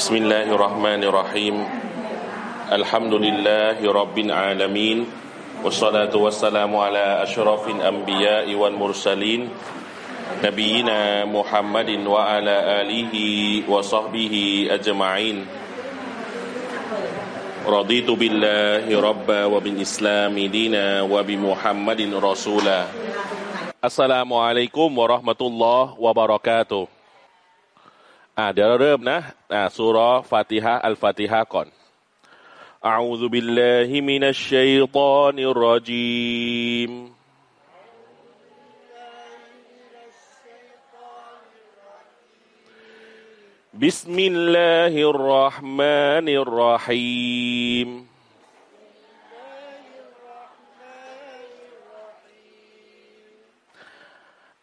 بسم الله الرحمن الرحيم الحمد لله رب العالمين والصلاة والسلام على أشرف الأنبياء والمرسلين نبينا محمد وعلى آله وصحبه أجمعين رضيت بالله ربا وبالإسلام دينا وبمحمد رسولا السلام عليكم ورحمة الله وبركاته อ่าเดี๋ยวเราเริ่มนะอ่าสุรฟาติฮะอัลฟาติฮะก่อน أعوذ بالله من الشيطان الرجيم بسم الله الرحمن الرحيم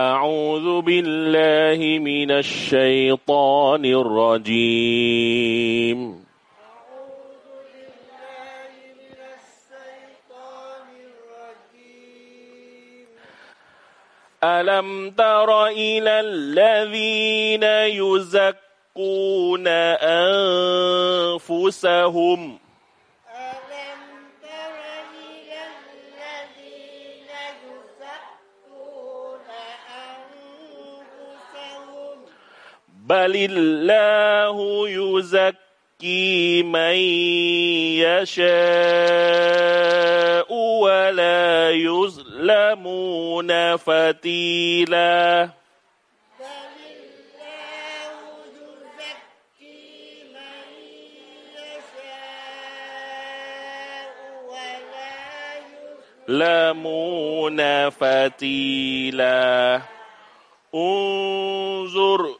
أعوذ بالله من الشيطان الرجيم. ألم تر إلى الذين يزكون أنفسهم بل الله يزكي من يشاء ولا يظلمون فتيلا لمون فتيلا انظر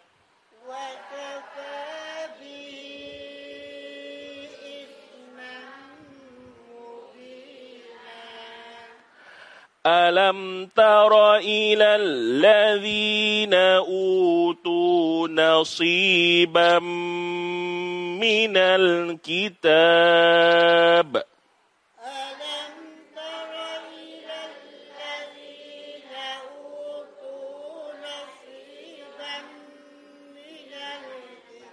ألم تر إلى الذين أوتوا نصيبا من الكتاب ألم تر إلى الذين أوتوا نصيبا من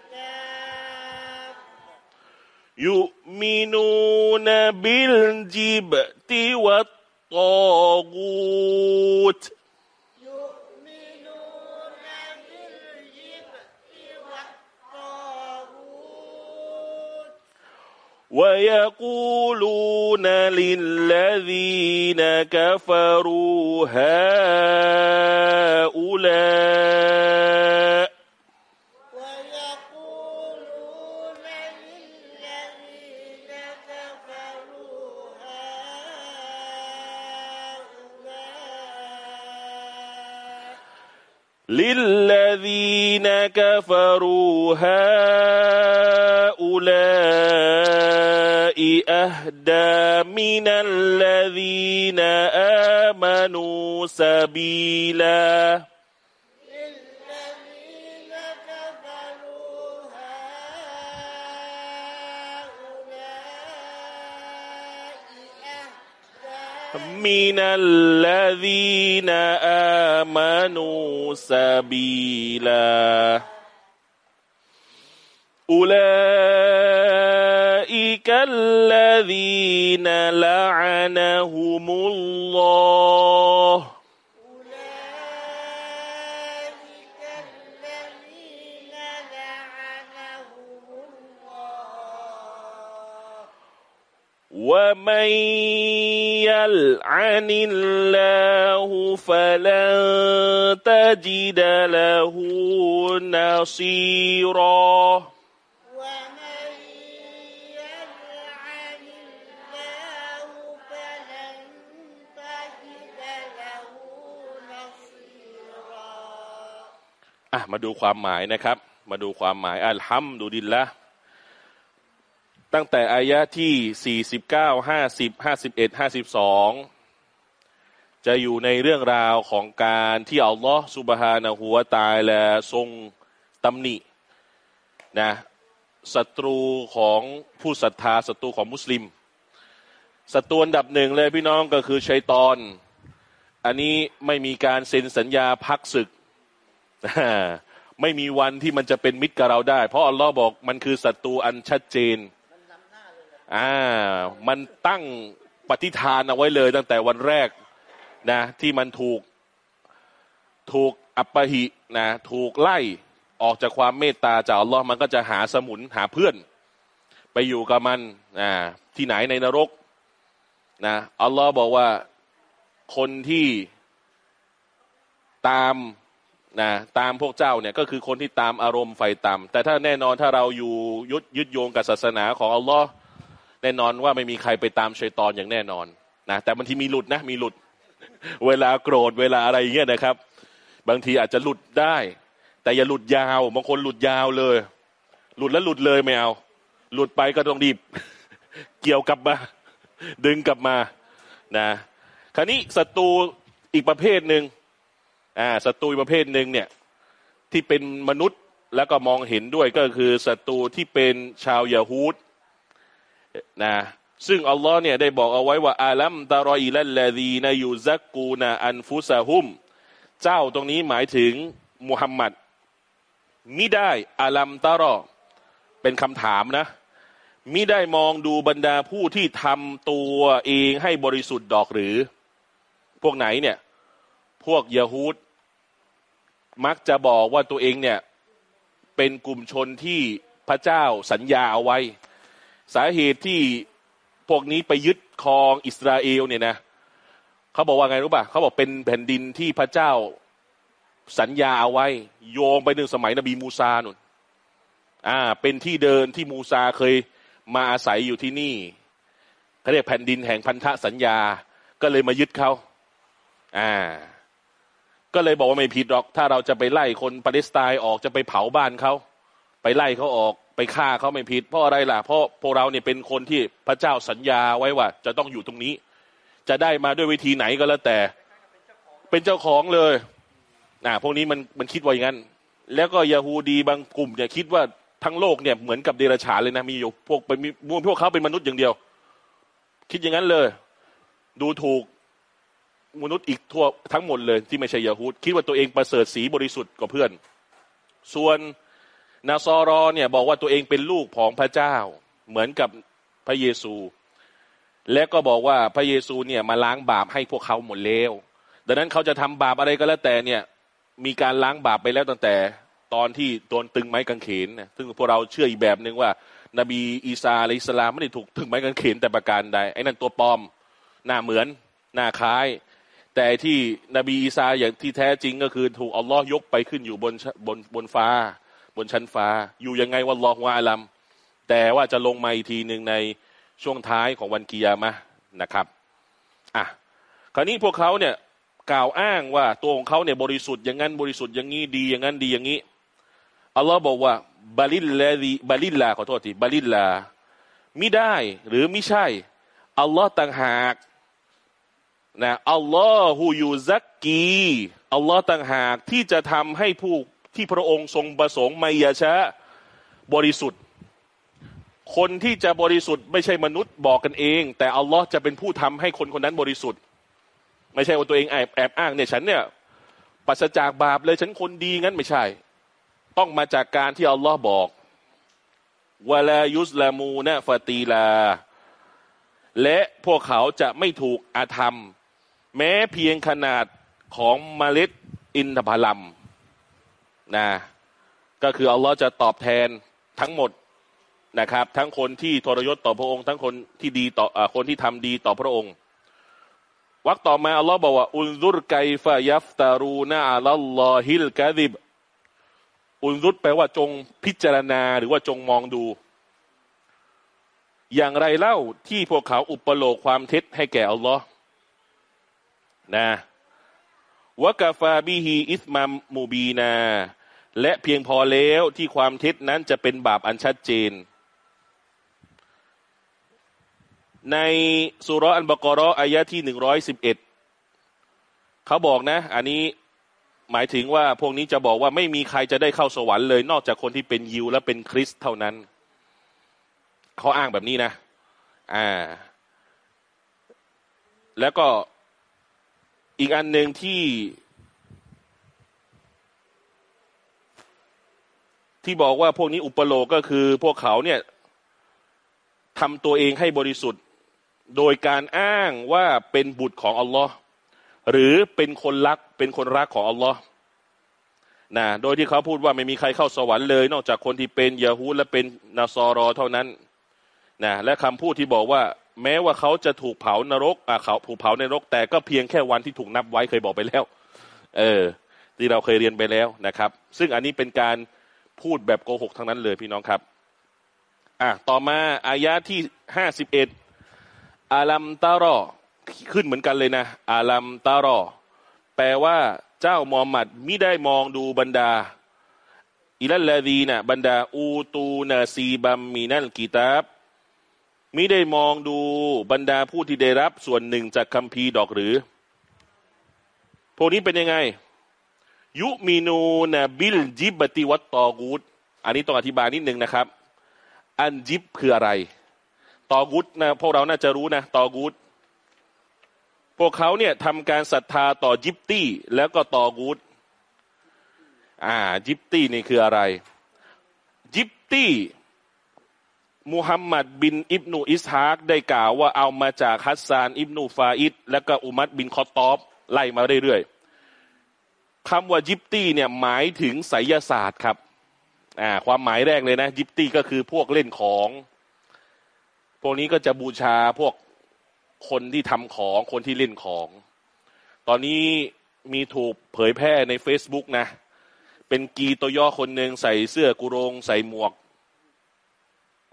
الكتاب يؤمنون بالجبت والطاغوت يؤمنون بالجبت والطاغوت ويقولون للذين كفروا هؤلاء كفروا هؤلاء أهدى من الذين آمنوا سبيلا. من الذين آمنوا سبيلا. أولئك الذين لعنهم الله. أولئك الذين لعنهم الله. ومن يلعن الله فلن تجد له نصيرا. อะมาดูความหมายนะครับ มาดูความหมายอัลฮัมดุลิลละตั้งแต่อายะที่ 49 50 51 52 จะอยู่ในเรื่องราวของการที่อัลลอฮ์สุบฮานะฮูวตายแลาทรงตำหนินะศัตรูของผู้ศรัทธาศัตรูของมุสลิมศัตรูอันดับหนึ่งเลยพี่น้องก็คือชัยตอน อันนี้ไม่มีการเซ็นสัญญาพักศึก ไม่มีวันที่มันจะเป็นมิตรกับเราได้ เพราะอัลลอฮ์บอกมันคือศัตรูอันชัดเจนอ่า มันตั้งปฏิฐานเอาไว้เลยตั้งแต่วันแรกนะ ที่มันถูกถูกอัปหินะ ถูกไล่ออกจากความเมตตาจากอัลลอฮ์มันก็จะหาสมุนหาเพื่อน ไปอยู่กับมันอ่าที่ไหนในนรกนะอัลลอฮ์บอกว่าคนที่ตาม นะตามพวกเจ้าเนี่ยก็คือคนที่ตามอารมณ์ไฟต่ำแต่ถ้าแน่นอนถ้าเราอยู่ยึดยึดโยงกับศาสนาของอัลลอฮ์แน่นอนว่าไม่มีใครไปตามชัยตอนอย่างแน่นอนนะแต่บางทีมีหลุดนะมีหลุด เวลาโกรธเวลาอะไรเงี้ยนะครับ บางทีอาจจะหลุดได้ แต่อย่าหลุดยาวบางคนหลุดยาวเลย หลุดแล้วหลุดเลยไม่เอาหลุดไปก็ต้องรีบเกี่ยวกลับมา ดึงกลับมานะคราวนี้ศัตรูอีกประเภทหนึ่ง อ่าศัตรูประเภทหนึ่งเนี่ย ที่เป็นมนุษย์แล้วก็มองเห็นด้วยก็คือศัตรูที่เป็นชาวยาฮูดนะซึ่งอัลลอฮ์เนี่ยได้บอกเอาไว้ว่าอาลัมตารออิลัลลาดีนายูซักกูนาอันฟุซาฮุม เจ้าตรงนี้หมายถึงมุฮัมมัดมิได้อาลัมตารอเป็นคำถามนะมิได้มองดูบรรดาผู้ที่ทำตัวเองให้บริสุทธิ์ดอกหรือ พวกไหนเนี่ย พวกยะฮูด มักจะบอกว่าตัวเองเนี่ยเป็นกลุ่มชนที่พระเจ้าสัญญาเอาไว้ สาเหตุที่พวกนี้ไปยึดครองอิสราเอลเนี่ยนะเขาบอกว่าไงรู้ป่ะเขาบอกเป็นแผ่นดินที่พระเจ้าสัญญาเอาไว้ โยงไปหนึ่งสมัยนบีมูซาหนุนอ่า เป็นที่เดินที่มูซาเคยมาอาศัยอยู่ที่นี่เขาเรียกแผ่นดินแห่งพันธสัญญา ก็เลยมายึดเขาอ่า ก็เลยบอกว่าไม่ผิดหรอก ถ้าเราจะไปไล่คนปาเลสไตน์ออกจะไปเผาบ้านเขาไปไล่เขาออกไปฆ่าเขาไม่ผิด เพราะอะไรล่ะ เพราะพวกเราเนี่ยเป็นคนที่พระเจ้าสัญญาไว้ว่า จะต้องอยู่ตรงนี้ จะได้มาด้วยวิธีไหนก็แล้วแต่ เป็นเจ้าของเลยนะพวกนี้มันมันคิดว่าอย่างนั้น แล้วก็ยาฮูดีบางกลุ่มเนี่ยคิดว่าทั้งโลกเนี่ยเหมือนกับเดรัจฉานเลยนะมีอยู่พวกไปมีพวกเขาเป็นมนุษย์อย่างเดียว คิดอย่างนั้นเลย ดูถูก มนุษย์อีกทั่วทั้งหมดเลยที่ไม่ใช่ยาฮูดคิดว่าตัวเองประเสริฐสีบริสุทธิ์กว่าเพื่อน ส่วนนาซอรอเนี่ยบอกว่าตัวเองเป็นลูกของพระเจ้า เหมือนกับพระเยซู และก็บอกว่าพระเยซูเนี่ยมาล้างบาปให้พวกเขาหมดแล้วดังนั้นเขาจะทำบาปอะไรก็แล้วแต่เนี่ยมีการล้างบาปไปแล้วตั้งแต่ตอนที่โดนตึงไม้กางเขนซึ่งพวกเราเชื่ออีกแบบหนึ่งว่า นบีอีสาอะลัยฮิสสลามไม่ได้ถูกตึงไม้กางเขนแต่ประการใดไอ้นั่นตัวปลอมหน้าเหมือนหน้าคล้าย แต่ที่นบีอีสาอย่างที่แท้จริงก็คือถูกอัลลอฮ์ยกไปขึ้นอยู่บนบนบนฟ้า บนชั้นฟ้า อยู่ยังไงวัลลอฮฺวะอาลัมแต่ว่าจะลงมาอีกทีหนึ่งในช่วงท้ายของวันกิยามะนะครับอะคราวนี้พวกเขาเนี่ยกล่าวอ้างว่าตัวของเขาเนี่ยบริสุทธิ์อย่างนั้นบริสุทธิ์อย่างนี้ดีอย่างนั้นดีอย่างนี้อัลลอฮ์บอกว่าبل الله ดี بل الله ขอโทษที بل الله ไม่ได้หรือไม่ใช่อัลลอฮ์ต่างหาก นะالله يزكي อัลลอฮ์ต่างหากที่จะทำให้ผู้ที่พระองค์ทรงประสงค์من يشاء บริสุทธิ์ คนที่จะบริสุทธิ์ไม่ใช่มนุษย์บอกกันเอง แต่อัลลอฮ์จะเป็นผู้ทำให้คนคนนั้นบริสุทธิ์ ไม่ใช่ว่าตัวเองแอบแอบอ้างเนี่ยฉันเนี่ยปัสจากบาปเลยฉันคนดีงั้นไม่ใช่ ต้องมาจากการที่อัลลอฮ์บอกวลายุสลามูนะฟตีลา และพวกเขาจะไม่ถูกอาธรรม แม้เพียงขนาดของเมล็ดอินทผลัมนะก็คืออัลลอฮ์จะตอบแทนทั้งหมดนะครับ ทั้งคนที่ทรยศต่อพระองค์ ทั้งคนที่ดีต่ออคนที่ทำดีต่อพระองค์วรรคต่อมาอัลลอฮ์บอกว่าอุนซุรไกฟะยัฟตารูนาอัลลอฮิลกะดิบอุนซุรแปลว่าจงพิจารณาหรือว่าจงมองดู อย่างไรเล่าที่พวกเขาอุปโลกความเท็จให้แก่อัลลอฮ์ นะวกาฟาบิฮีอิสมามมูบีนา และเพียงพอแล้วที่ความเท็จนั้นจะเป็นบาปอันชัดเจน ในสุรอันบกรออายะที่หนึ่งร้อยสิบเอ็ดเขาบอกนะ อันนี้หมายถึงว่าพวกนี้จะบอกว่าไม่มีใครจะได้เข้าสวรรค์เลย นอกจากคนที่เป็นยิวและเป็นคริสเท่านั้น เขาอ้างแบบนี้นะ อ่า แล้วก็ อีกอันหนึ่งที่ที่บอกว่าพวกนี้อุปโลกก็คือพวกเขาเนี่ยทำตัวเองให้บริสุทธิ์ โดยการอ้างว่าเป็นบุตรของอัลลอฮ์หรือเป็นคนรักเป็นคนรักของอัลลอฮ์นะโดยที่เขาพูดว่าไม่มีใครเข้าสวรรค์เลย นอกจากคนที่เป็นยาฮูและเป็นนาซอรอเท่านั้นนะและคำพูดที่บอกว่า แม้ว่าเขาจะถูกเผานรกอ่าเขาถูกเผาในนรก แต่ก็เพียงแค่วันที่ถูกนับไว้เคยบอกไปแล้ว เออ ที่เราเคยเรียนไปแล้วนะครับ ซึ่งอันนี้เป็นการพูดแบบโกหกทั้งนั้นเลยพี่น้องครับ อะต่อมาอายะที่ห้าสิบเอ็ดอาลัมตารอขึ้นเหมือนกันเลยนะ อาลัมตารอแปลว่าเจ้ามอมมัดมิได้มองดูบรรดาอิลัลลาดีนะบรรดาอูตูนาซีบัมมีนัลกิตาบ มิได้มองดูบรรดาผู้ที่ได้รับส่วนหนึ่งจากคัมภีร์ดอกหรือ พวกนี้เป็นยังไง ยุมินูนะบิลจิบติวัตตอกูดอันนี้ต้องอธิบายนิดนึงนะครับ อันจิบคืออะไร ตอกุดนะพวกเราน่าจะรู้นะ ตอกุดพวกเขาเนี่ยทำการศรัทธาต่อจิปตี้ แล้วก็ طاغوت อ่า جبت นี่คืออะไร جبت มุฮัมมัดบินอิบนูอิสฮากได้กล่าวว่าเอามาจากฮัสซานอิบนูฟาอิดและก็อุมัรบินค็อฏฏอบไล่มาเรื่อยๆคำว่า جبت เนี่ยหมายถึงไสยศาสตร์ครับอ่าความหมายแรกเลยนะ جبت ก็คือพวกเล่นของ พวกนี้ก็จะบูชาพวกคนที่ทำของคนที่เล่นของ ตอนนี้มีถูกเผยแพร่ใน Facebook นะ เป็นกีตัวย่อคนหนึ่งใส่เสื้อกุรง ใส่หมวก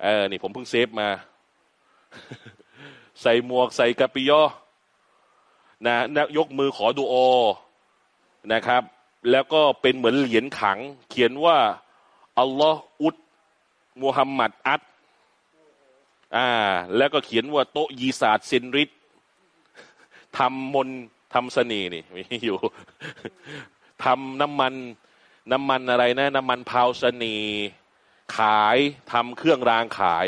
เออนี่ผมเพิ่งเซฟมา ใส่หมวกใส่กระปิยอนะนะยกมือขอดูโอนะครับ แล้วก็เป็นเหมือนเหรียญขัง เขียนว่าอัลลอฮ์อุดมุฮัมมัดอัดอ่า แล้วก็เขียนว่าโตยีศาสตร์เซนริตทำมนทำเสน่ห์นี่มีอยู่ทำน้ำมัน น้ำมันอะไรนะ น้ำมันพาวเสน่ห์ ขายทำเครื่องรางขาย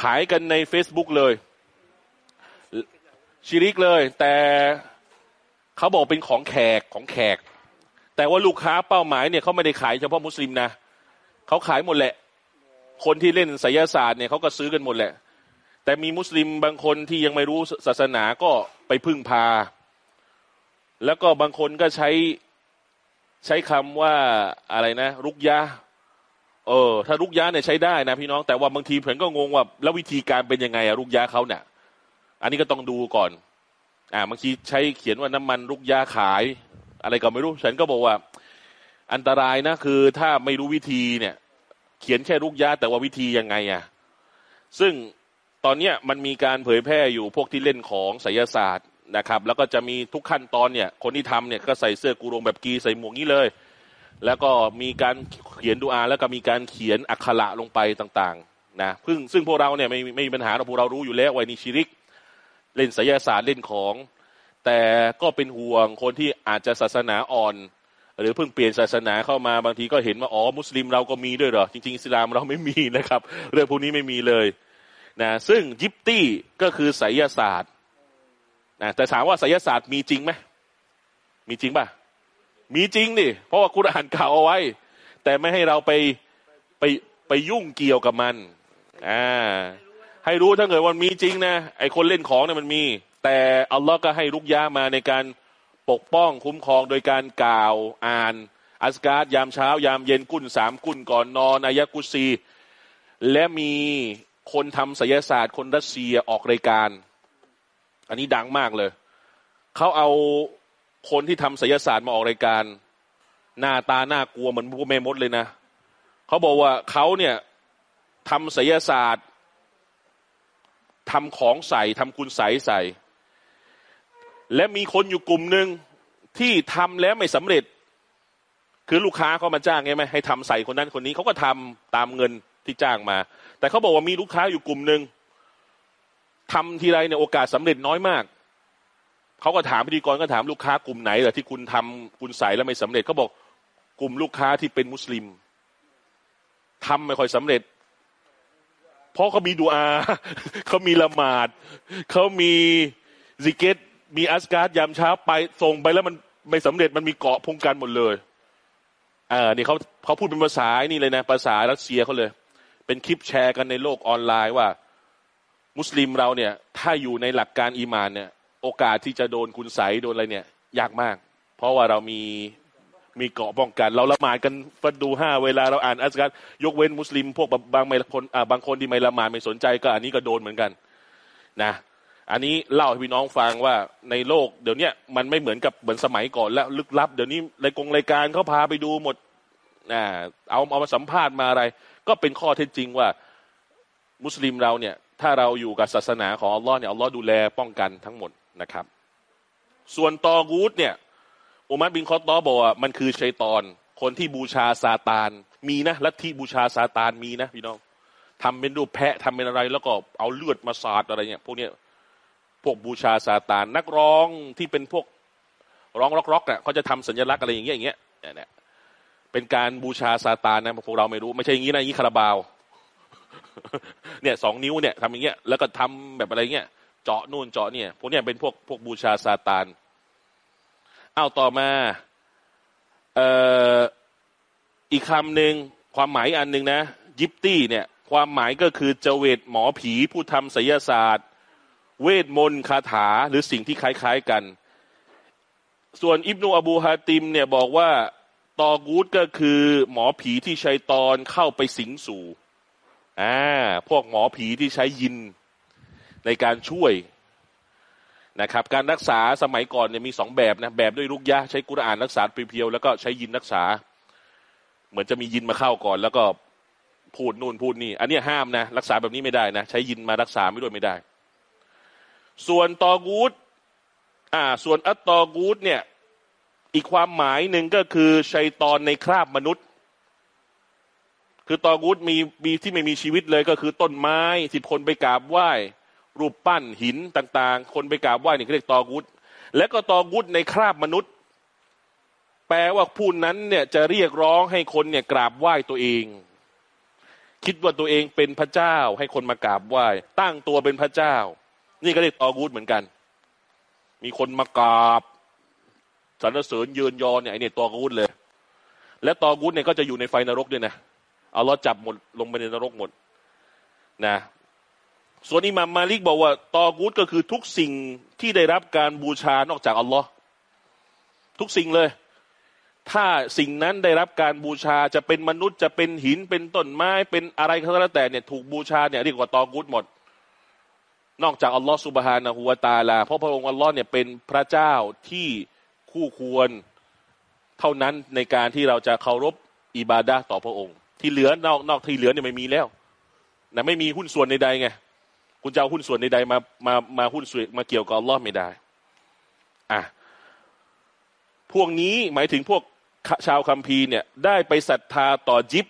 ขายกันใน Facebook เลยชิริกเลย แต่เขาบอกเป็นของแขกของแขก แต่ว่าลูกค้าเป้าหมายเนี่ยเขาไม่ได้ขายเฉพาะมุสลิมนะเขาขายหมดแหละ คนที่เล่นไสยศาสตร์เนี่ยเขาก็ซื้อกันหมดแหละ แต่มีมุสลิมบางคนที่ยังไม่รู้ศาสนาก็ไปพึ่งพา แล้วก็บางคนก็ใช้ใช้คำว่าอะไรนะ รุกยะ เออ ถ้ารุกยะเนี่ยใช้ได้นะพี่น้องแต่ว่าบางทีผมก็งงว่า แล้ววิธีการเป็นยังไงอะรุกยะเขาเนี่ย อันนี้ก็ต้องดูก่อน อ่าบางทีใช้เขียนว่าน้ำมันรุกยาขาย อะไรก็ไม่รู้ ฉันก็บอกว่า อันตรายนะคือถ้าไม่รู้วิธีเนี่ย เขียนแค่ลูกยาแต่ว่าวิธียังไงอะซึ่งตอนเนี้ยมันมีการเผยแพร่อยู่พวกที่เล่นของไสยศาสตร์นะครับ แล้วก็จะมีทุกขั้นตอนเนี่ย คนที่ทำเนี่ยก็ใส่เสื้อกูรงแบบกีใส่หมวกนี้เลย แล้วก็มีการเขียนดูอาแล้วก็มีการเขียนอักขระลงไปต่างๆนะซึ่งซึ่งพวกเราเนี่ยไม่ไม่มีปัญหาเราพวกเรารู้อยู่แล้วว่านี่ชิริก เล่นไสยศาสตร์เล่นของ แต่ก็เป็นห่วงคนที่อาจจะศาสนาอ่อน หรือเพิ่งเปลี่ยนศาสนาเข้ามาบางทีก็เห็นว่าอ๋อมุสลิมเราก็มีด้วยเหรอจริงๆอิสลามเราไม่มีนะครับ เรื่องพวกนี้ไม่มีเลยนะซึ่งยิปตี้ก็คือไสยศาสตร์นะแต่ถามว่าไสยศาสตร์มีจริงไหมมีจริงป่ะ มีจริงดิเพราะว่ากุรอานกล่าวเอาไว้ แต่ไม่ให้เราไปไปไปยุ่งเกี่ยวกับมันอ่าให้รู้ถ้าเกิดวันมีจริงนะไอคนเล่นของเนี่ยมันมี แต่อัลลอฮ์ก็ให้ลุกยามาในการปกป้องคุ้มครองโดยการกล่าวอ่าน อัสการ์ดยามเช้า ยามเย็นกุ่นสามกุ่นก่อนนอนอายะกุซี และมีคนทำศิยศาสตร์คนรัสเซียออกรายการ อันนี้ดังมากเลย เขาเอา คนที่ทำศิยศาสตร์มาออกรายการ หน้าตาหน้ากลัวเหมือนพวกแม่มดเลยนะเขาบอกว่าเขาเนี่ยทำศิยศาสตร์ทำของใส่ทำคุณใสใส่ และมีคนอยู่กลุ่มหนึ่งที่ทำแล้วไม่สำเร็จ คือลูกค้าเขามาจ้างไงไหมให้ทำใส่คนนั้นคนนี้เขาก็ทำตามเงินที่จ้างมา แต่เขาบอกว่ามีลูกค้าอยู่กลุ่มหนึ่งทำทีไรเนี่ยโอกาสสำเร็จน้อยมาก เขาก็ถามพิธีกรก็ถามลูกค้ากลุ่มไหนแหละที่คุณทำคุณใส่แล้วไม่สำเร็จเขาบอกกลุ่มลูกค้าที่เป็นมุสลิมทำไม่ค่อยสำเร็จ เพราะเขามีดูอาเขามีละหมาดเขามี ذكر มี أذكار ยามเช้าไปส่งไปแล้วมันไม่สำเร็จมันมีเกราะป้องกันหมดเลยอ่านี่เขาเขาพูดเป็นภาษานี่เลยนะภาษารัสเซียเขาเลย เป็นคลิปแชร์กันในโลกออนไลน์ว่า มุสลิมเราเนี่ย ถ้าอยู่ในหลักการอีมานเนี่ย โอกาสที่จะโดนคุณไสยโดนอะไรเนี่ย ยากมาก เพราะว่าเรามีมีเกาะป้องกัน เราละหมาดกันฟัดดูห้าเวลาเราอ่านอัสการยกเว้นมุสลิม พวกบางไม่คนอ่าบางคนที่ไม่ละหมาดไม่สนใจก็อันนี้ก็โดนเหมือนกัน นะ อันนี้เล่าให้พี่น้องฟังว่าในโลกเดี๋ยวนี้มันไม่เหมือนกับเหมือนสมัยก่อนแล้วลึกลับ เดี๋ยวนี้รายกงรายการเขาพาไปดูหมดนะเอาเอามาสัมภาษณ์มาอะไร ก็เป็นข้อเท็จจริงว่า มุสลิมเราเนี่ย ถ้าเราอยู่กับศาสนาของอัลลอฮ์เนี่ยอัลลอฮ์ดูแลป้องกันทั้งหมด นะครับ ส่วนตอกูดเนี่ยอุมัรบินคอตตอบอกว่ามันคือชัยตอน คนที่บูชาซาตาน มีนะลัทธิบูชาซาตานมีนะพี่น้องทำเป็นรูปแพะทำเป็นอะไรแล้วก็เอาเลือดมาสาดอะไรเนี่ยพวกเนี้ยพวกบูชาซาตานนักร้องที่เป็นพวกร้องร็อกๆอะเขาจะทำสัญลักษณ์อะไรอย่างเงี้ยอย่างเงี้ยเนี่ยเป็นการบูชาซาตานนะพวกเราไม่รู้ ไม่ใช่อย่างนี้นะอย่างนี้คาราบาว เนี่ยสองนิ้วเนี่ยทำอย่างเงี้ยแล้วก็ทำแบบอะไรเงี้ย เจาะนู่นเจาะเนี่ยพวกเนี้ยเป็นพวกพวกบูชาซาตานเอาต่อมาเอ่ออีกคำหนึ่งความหมายอันหนึ่งนะ ยิปตี้เนี่ย ความหมายก็คือเจเวตหมอผีผู้ทำไสยศาสตร์ เวทมนต์คาถาหรือสิ่งที่คล้าย ๆกัน ส่วนอิบนูอบูฮาติมเนี่ยบอกว่าตอกูดก็คือหมอผีที่ใช้ตอนเข้าไปสิงสู่อ่าพวกหมอผีที่ใช้ยิน ในการช่วยนะครับ การรักษาสมัยก่อนเนี่ยมีสองแบบนะแบบด้วยลูกยะใช้กุรอานรักษาเพียวๆแล้วก็ใช้ยินรักษา เหมือนจะมียินมาเข้าก่อน แล้วก็พูดนู่นพูดนี่ อันนี้ห้ามนะ รักษาแบบนี้ไม่ได้นะ ใช้ยินมารักษาไม่ด้วยไม่ได้ ส่วนตอกูดอ่า ส่วนอัตตอกูดเนี่ย อีกความหมายหนึ่งก็คือชัยตอนในคราบมนุษย์ คือตอกูดมีมีที่ไม่มีชีวิตเลยก็คือต้นไม้ที่คนไปกราบไหว้ รูปปั้นหินต่างๆ คนไปกราบไหว้นี่เรียกตอกูดและก็ตอกูดในคราบมนุษย์ แปลว่าผู้นั้นเนี่ยจะเรียกร้องให้คนเนี่ยกราบไหว้ตัวเอง คิดว่าตัวเองเป็นพระเจ้า ให้คนมากราบไหว้ ตั้งตัวเป็นพระเจ้า นี่ก็เรียกตอกูดเหมือนกัน มีคนมากราบสรรเสริญยืนยอเนี่ยไอเนี่ยตอกูดเลย และตอกูดเนี่ยก็จะอยู่ในไฟนรกด้วยนะเอาล้อจับหมดลงไปในนรกหมดนะ ส่วนอิหมัมมาลิกบอกว่าตอกูดก็คือทุกสิ่งที่ได้รับการบูชานอกจากอัลลอฮ์ทุกสิ่งเลย ถ้าสิ่งนั้นได้รับการบูชาจะเป็นมนุษย์จะเป็นหินเป็นต้นไม้เป็นอะไรก็แล้วแต่เนี่ยถูกบูชาเนี่ยเรียกว่าตอกูดหมด นอกจากอัลลอฮ์สุบฮานะฮูวาตาลา เพราะพระองค์อัลลอฮ์เนี่ยเป็นพระเจ้าที่คู่ควรเท่านั้นในการที่เราจะเคารพอิบาดะต่อพระองค์ ที่เหลือนอกนอกที่เหลือเนี่ยไม่มีแล้วนะไม่มีหุ้นส่วนใดๆไง คุณจะเอาหุ้นส่วนใดๆมามามาหุ้นส่วนมาเกี่ยวกับอัลลอฮ์ไม่ได้ อะพวกนี้หมายถึงพวกชาวคัมภีร์เนี่ย ได้ไปศรัทธาต่อจิบ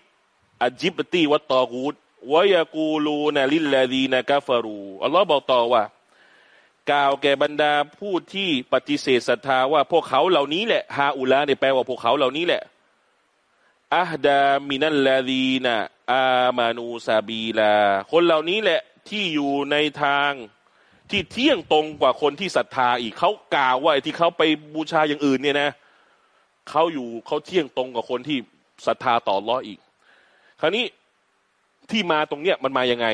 อจิบตีวัตตอกูดวายากูลูนาลิลลาดีนากาฟารูอัลลอฮ์บอกต่อว่า กล่าวแก่บรรดาผู้ที่ปฏิเสธศรัทธาว่าพวกเขาเหล่านี้แหละฮาอุลาเนี่ยแปลว่าพวกเขาเหล่านี้แหละอัฮดามินัลลาดีนะอามานูซาบีลา คนเหล่านี้แหละ ที่อยู่ในทางที่เที่ยงตรงกว่าคนที่ศรัทธาอีกเขากล่าวว่าไอ้ที่เขาไปบูชาอย่างอื่นเนี่ยนะเขาอยู่เขาเที่ยงตรงกับคนที่ศรัทธาต่อล้ออีก คราวนี้ที่มาตรงเนี้ยมันมายังไง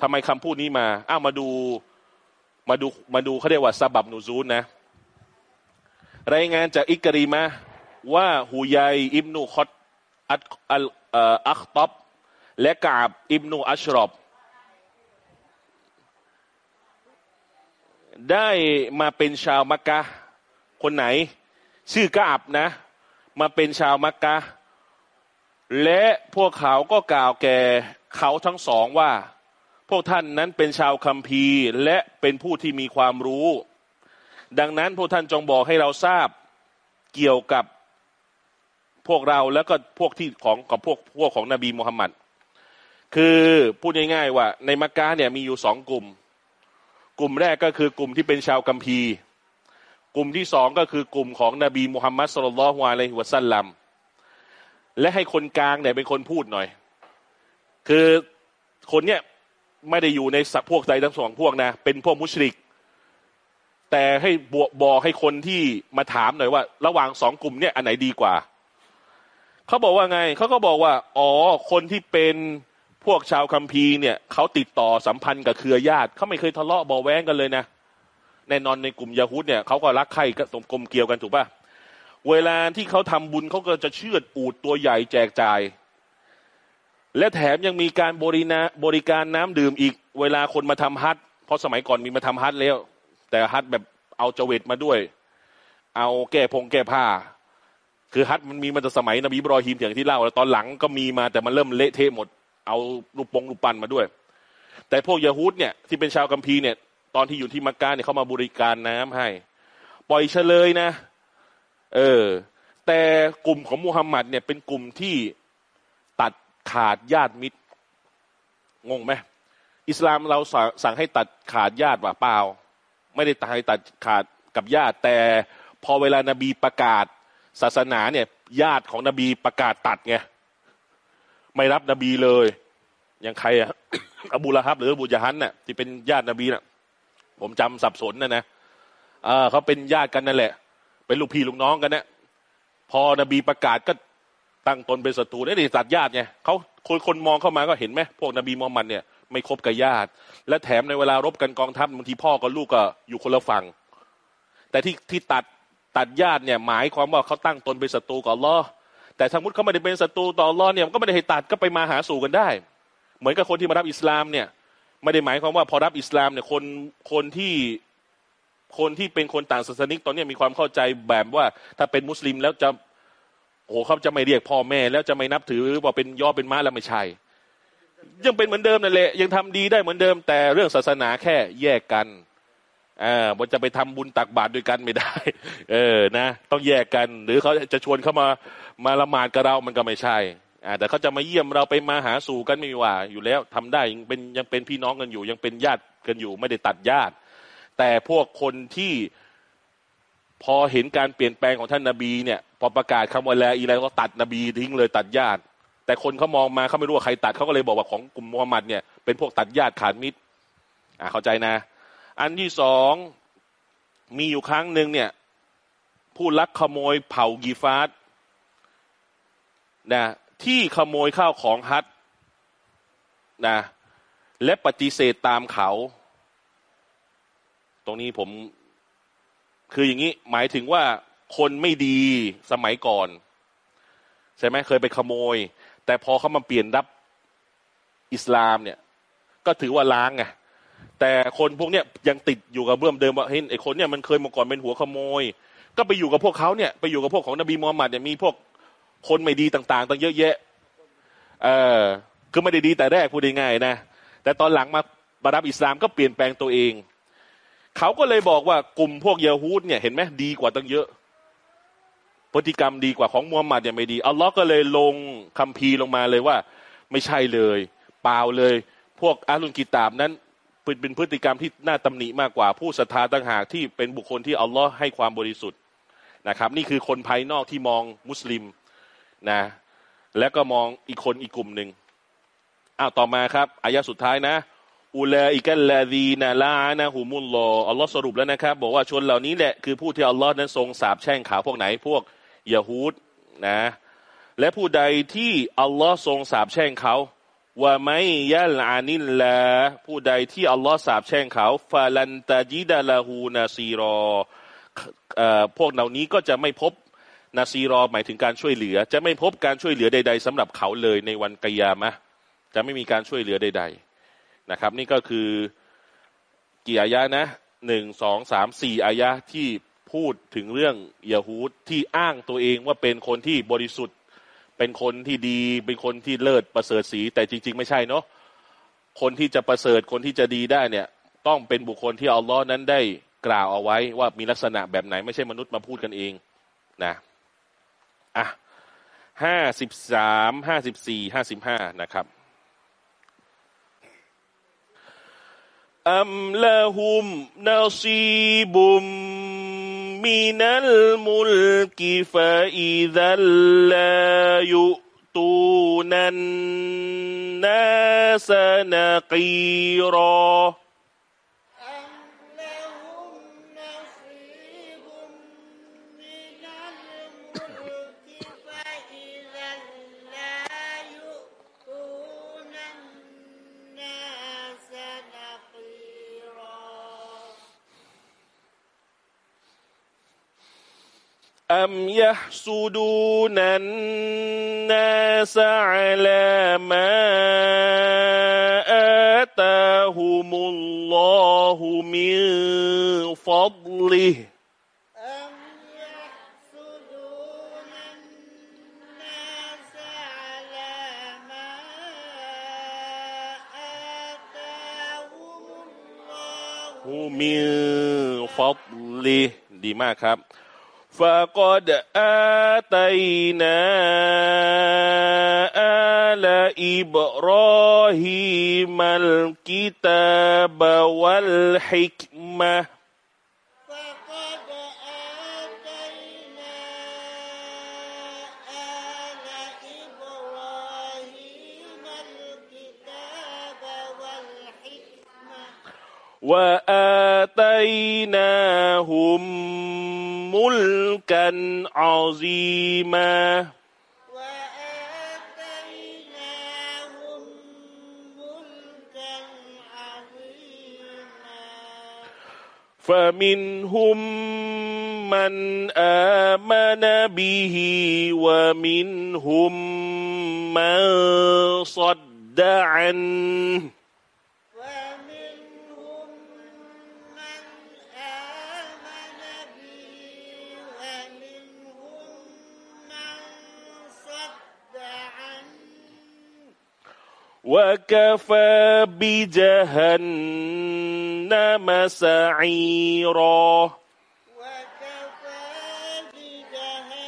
ทำไมคำพูดนี้มาอ้าวมาดูมาดูมาดูเขาเรียกว่าซาบับนูซูนนะ รายงานจากอิกรีมาว่าฮูยัยอิบนูคอตอัลอัลอัคตอบและกาบอิบนูอัชรอบ ได้มาเป็นชาวมักกะคนไหน ชื่อกาบนะ มาเป็นชาวมักกะและพวกเขาก็กล่าวแก่เขาทั้งสองว่า พวกท่านนั้นเป็นชาวคัมภีร์ และเป็นผู้ที่มีความรู้ ดังนั้นพวกท่านจงบอกให้เราทราบเกี่ยวกับพวกเราแล้วก็พวกที่ของกับพวกพวกของนบีมุฮัมมัดคือพูดง่ายๆว่าในมักกะเนี่ยมีอยู่สองกลุ่ม กลุ่มแรกก็คือกลุ่มที่เป็นชาวกัมพีกลุ่มที่สองก็คือกลุ่มของนบีมุฮัมมัดสุลลัลฮวาเลหัวซัลลัมและให้คนกลางเนี่ยเป็นคนพูดหน่อย คือคนเนี่ยไม่ได้อยู่ในพวกใจทั้งสองพวกนะ เป็นพวกมุชริก แต่ให้บวบอกให้คนที่มาถามหน่อยว่า ระหว่างสองกลุ่มเนี่ยอันไหนดีกว่า เขาบอกว่าไง เขาก็บอกว่า อ๋อ คนที่เป็น พวกชาวคัมภีร์เนี่ยเขาติดต่อสัมพันธ์กับเครือญาติเขาไม่เคยทะเลาะเบาแว้งกันเลยนะแน่นอนในกลุ่มยาฮูดเนี่ยเขาก็รักใคร่ก็สมกลมเกี่ยวกันถูกปะเวลาที่เขาทำบุญเขาก็จะเชือดอูดตัวใหญ่แจกจ่าย และแถมยังมีการบริณาบริการน้ำดื่มอีก เวลาคนมาทำฮัทเพราะสมัยก่อนมีมาทำฮัทแล้ว แต่ฮัทแบบเอาเจเวตมาด้วย เอาแก้พงแก้ผ้า คือฮัทมันมีมาแต่สมัยนบีบรอฮิมอย่างที่เล่าแล้วตอนหลังก็มีมาแต่มันเริ่มเละเทะหมด เอาลูกปงลูกปันมาด้วย แต่พวกยาฮูดเนี่ยที่เป็นชาวกัมพีเนี่ย ตอนที่อยู่ที่มักกะเนี่ยเขามาบริการน้ำให้ ปล่อยเฉลยนะ เออ แต่กลุ่มของมูฮัมหมัดเนี่ยเป็นกลุ่มที่ตัดขาดญาติมิตรงงไหมอิสลามเราสั่งให้ตัดขาดญาติว่าเปล่า ไม่ได้ตัดให้ตัดขาดกับญาติ แต่พอเวลานาบีประกาศศาสนาเนี่ย ญาติของนบีประกาศตัดไง ไม่รับนบีเลย อย่างใครอะอบูละฮับ หรืออบูยะฮันน่ะที่เป็นญาตินบีน่ะ ผมจำสับสนนะนะเออเขาเป็นญาติกันนั่นแหละ เป็นลูกพี่ลูกน้องกันนะพอนบีประกาศก็ตั้งตนเป็นศัตรูนี่ดิตัดญาติไงเขาคนคนมองเข้ามาก็เห็นไหมพวกนบีมอมมันเนี่ยไม่คบกับญาติ และแถมในเวลารบกันกองทัพบางทีพ่อกับลูกก็อยู่คนละฝั่งแต่ที่ที่ตัดตัดญาติเนี่ย หมายความว่าเขาตั้งตนเป็นศัตรูกับลอ แต่สมมติเขาไม่ได้เป็นศัตรูต่อลอเนี่ยก็ไม่ได้ให้ตัดก็ไปมาหาสู่กันได้ เหมือนกับคนที่มารับอิสลามเนี่ย ไม่ได้หมายความว่าพอรับอิสลามเนี่ยคนคนที่คนที่เป็นคนต่างศาสนิกตอนนี้มีความเข้าใจแบบว่า ถ้าเป็นมุสลิมแล้วจะโอ้เขาจะไม่เรียกพ่อแม่ แล้วจะไม่นับถือว่าเป็นย่อเป็นม้าแล้วไม่ใช่ยังเป็นเหมือนเดิมนั่นแหละยังทำดีได้เหมือนเดิม แต่เรื่องศาสนาแค่แยกกัน อ่ามันจะไปทำบุญตักบาตรด้วยกันไม่ได้ เออนะ ต้องแยกกัน หรือเขาจะชวนเข้ามามาละหมาดกับเรามันก็ไม่ใช่อ่าแต่เขาจะมาเยี่ยมเราไปมาหาสู่กันไม่มีว่าอยู่แล้วทำได้ยังเป็นยังเป็นพี่น้องกันอยู่ ยังเป็นญาติกันอยู่ ไม่ได้ตัดญาติ แต่พวกคนที่พอเห็นการเปลี่ยนแปลงของท่านนาบีเนี่ย พอประกาศคำว่าแลอีไรก็ตัดนบีทิ้งเลยตัดญาติ แต่คนเขามองมาเขาไม่รู้ว่าใครตัดเขาก็เลยบอกว่าของกลุ่มมูฮัมหมัดเนี่ยเป็นพวกตัดญาติขาดมิตรอ่าเข้าใจนะ อันที่สองมีอยู่ครั้งหนึ่งเนี่ย ผู้ลักขโมยเผากีฟาสนะที่ขโมยข้าวของฮัตนะและปฏิเสธตามเขา ตรงนี้ผมคืออย่างนี้หมายถึงว่าคนไม่ดีสมัยก่อน ใช่ไหมเคยไปขโมย แต่พอเขามาเปลี่ยนรับอิสลามเนี่ย ก็ถือว่าล้างไง แต่คนพวกเนี้ยยังติดอยู่กับเบื้องเดิมว่าเห็นไอ้คนเนี้ยมันเคยมาก่อนเป็นหัวขโมย ก็ไปอยู่กับพวกเขาเนี่ยไปอยู่กับพวกของนบีมูฮัมมัดเนี่ยมีพวกคนไม่ดีต่างๆตั้งเยอะแยะเออคือไม่ได้ดีแต่แรกพูดง่ายๆนะแต่ตอนหลังมาบารับอิสลามก็เปลี่ยนแปลงตัวเอง เขาก็เลยบอกว่ากลุ่มพวกเยาฮูดเนี่ยเห็นไหมดีกว่าตั้งเยอะ พฤติกรรมดีกว่าของมูฮัมหมัดยังไม่ดีอัลลอฮ์ก็เลยลงคัมภีร์ลงมาเลยว่า ไม่ใช่เลย เปล่าเลย พวกอาลุนกิตาบนั้น เป็นเป็นพฤติกรรมที่น่าตำหนิมากกว่าผู้ศรัทธาต่างหากที่เป็นบุคคลที่อัลลอฮ์ให้ความบริสุทธิ์นะครับ นี่คือคนภายนอกที่มองมุสลิมนะแล้วก็มองอีกคนอีกกลุ่มหนึ่งอ้าวต่อมาครับอายะสุดท้ายนะอุลาอิกัลลาดีนาลานะหูมุลลออัลลอฮ์สรุปแล้วนะครับ บอกว่าชนเหล่านี้แหละคือผู้ที่อัลลอฮ์นั้นทรงสาบแช่งข่าวพวกไหนพวกยาฮูดนะและผู้ใดที่อัลลอฮ์ทรงสาบแช่งเขา ว่าไม่ยัลอานิลละผู้ใดที่อัลลอฮ์สาบแช่งเขาฟาลันตาจิดาลาหูนาซีรอพวกเหล่านี้ก็จะไม่พบนาซีรอหมายถึงการช่วยเหลือ จะไม่พบการช่วยเหลือใด ๆสำหรับเขาเลยในวันกิยามะจะไม่มีการช่วยเหลือใด ๆนะครับ นี่ก็คือกี่อายะนะหนึ่งสองสามสี่อายะที่พูดถึงเรื่องยาฮูดที่อ้างตัวเองว่าเป็นคนที่บริสุทธิ์ เป็นคนที่ดีเป็นคนที่เลิศประเสริฐสีแต่จริง ๆ ไม่ใช่เนาะคนที่จะประเสริฐคนที่จะดีได้เนี่ย ต้องเป็นบุคคลที่อัลลอฮ์นั้นได้กล่าวเอาไว้ว่ามีลักษณะแบบไหนไม่ใช่มนุษย์มาพูดกันเองนะอะห้าสิบสามห้าสิบสี่ห้าสิบห้านะครับอัมละหุมนาซีบุม من الملك فإذا لا يؤتون الناس نقيرا أم يحسدون الناس على ما آتاهم الله من فضله أم يحسدون الناس على ما آتاهم الله มินฟัดลิดีมากครับ فقد آتينا آل إبراهيم الكتاب والحكمة فقد آتينا آل إبراهيم الكتاب والحكمة وآتيناهم ملكا عظيما. وآتيناهم ملكا عظيما. فمنهم من آمن به ومنهم من صد عنه. وكفى بجهنم سعيرا وكفى بجهنم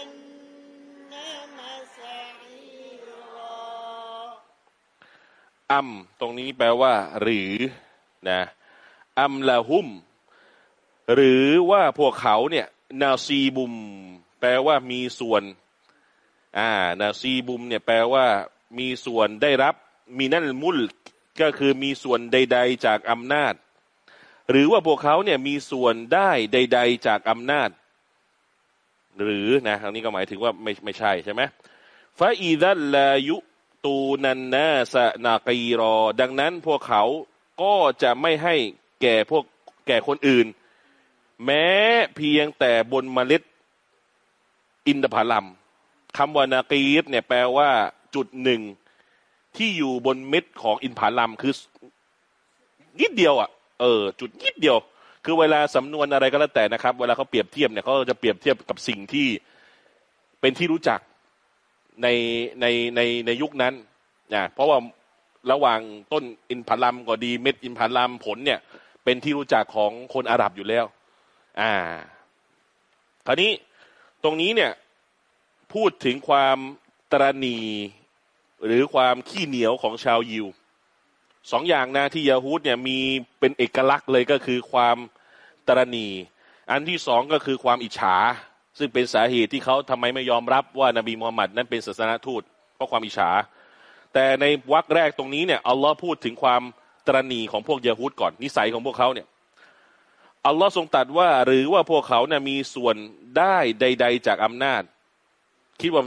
سعيرا อัมตรงนี้แปลว่า หรือนะอัมละหุม หรือว่าพวกเขาเนี่ยนาซีบุม แปลว่ามีส่วน อ่า นาซีบุมเนี่ยแปลว่า มีส่วนได้รับ มีนั่นมุลก็คือมีส่วนใด ๆ จากอำนาจ หรือว่าพวกเขาเนี่ยมีส่วนได้ใด ๆ จากอำนาจ หรือนะทางนี้ก็หมายถึงว่าไม่ไม่ใช่ใช่ไหมฟาอีดัลลายุตูนันนาสนากีรอ ดังนั้นพวกเขาก็จะไม่ให้แก่พวกแก่คนอื่น แม้เพียงแต่บนเมล็ดอินทผลัมคำว่านากีรเนี่ยแปลว่าจุดหนึ่ง ที่อยู่บนเม็ดของอินทผลัมคือนิดเดียวอะเออ จุดนิดเดียว คือเวลาสำนวนอะไรก็แล้วแต่นะครับ เวลาเขาเปรียบเทียบเนี่ยเขาจะเปรียบเทียบกับสิ่งที่เป็นที่รู้จักในในในในยุคนั้นนะเพราะว่าระหว่างต้นอินทผลัมก็ดีเม็ดอินทผลัมผลเนี่ย เป็นที่รู้จักของคนอาหรับอยู่แล้ว อ่า คราวนี้ตรงนี้เนี่ย พูดถึงความตรณี หรือความขี้เหนียวของชาวยิวสองอย่างนะที่ยาฮูดเนี่ยมีเป็นเอกลักษณ์เลยก็คือความตรณี อันที่สองก็คือความอิจฉา ซึ่งเป็นสาเหตุที่เขาทำไมไม่ยอมรับว่านาบีมูฮัมมัดนั้นเป็นศาสนาทูตเพราะความอิจฉา แต่ในวรรคแรกตรงนี้เนี่ยอัลลอฮ์พูดถึงความตรณีของพวกยาฮูดก่อนนิสัยของพวกเขาเนี่ยอัลลอฮ์ทรงตรัสว่าหรือว่าพวกเขาเนี่ยมีส่วนได้ใด ๆ จากอำนาจ คิดว่า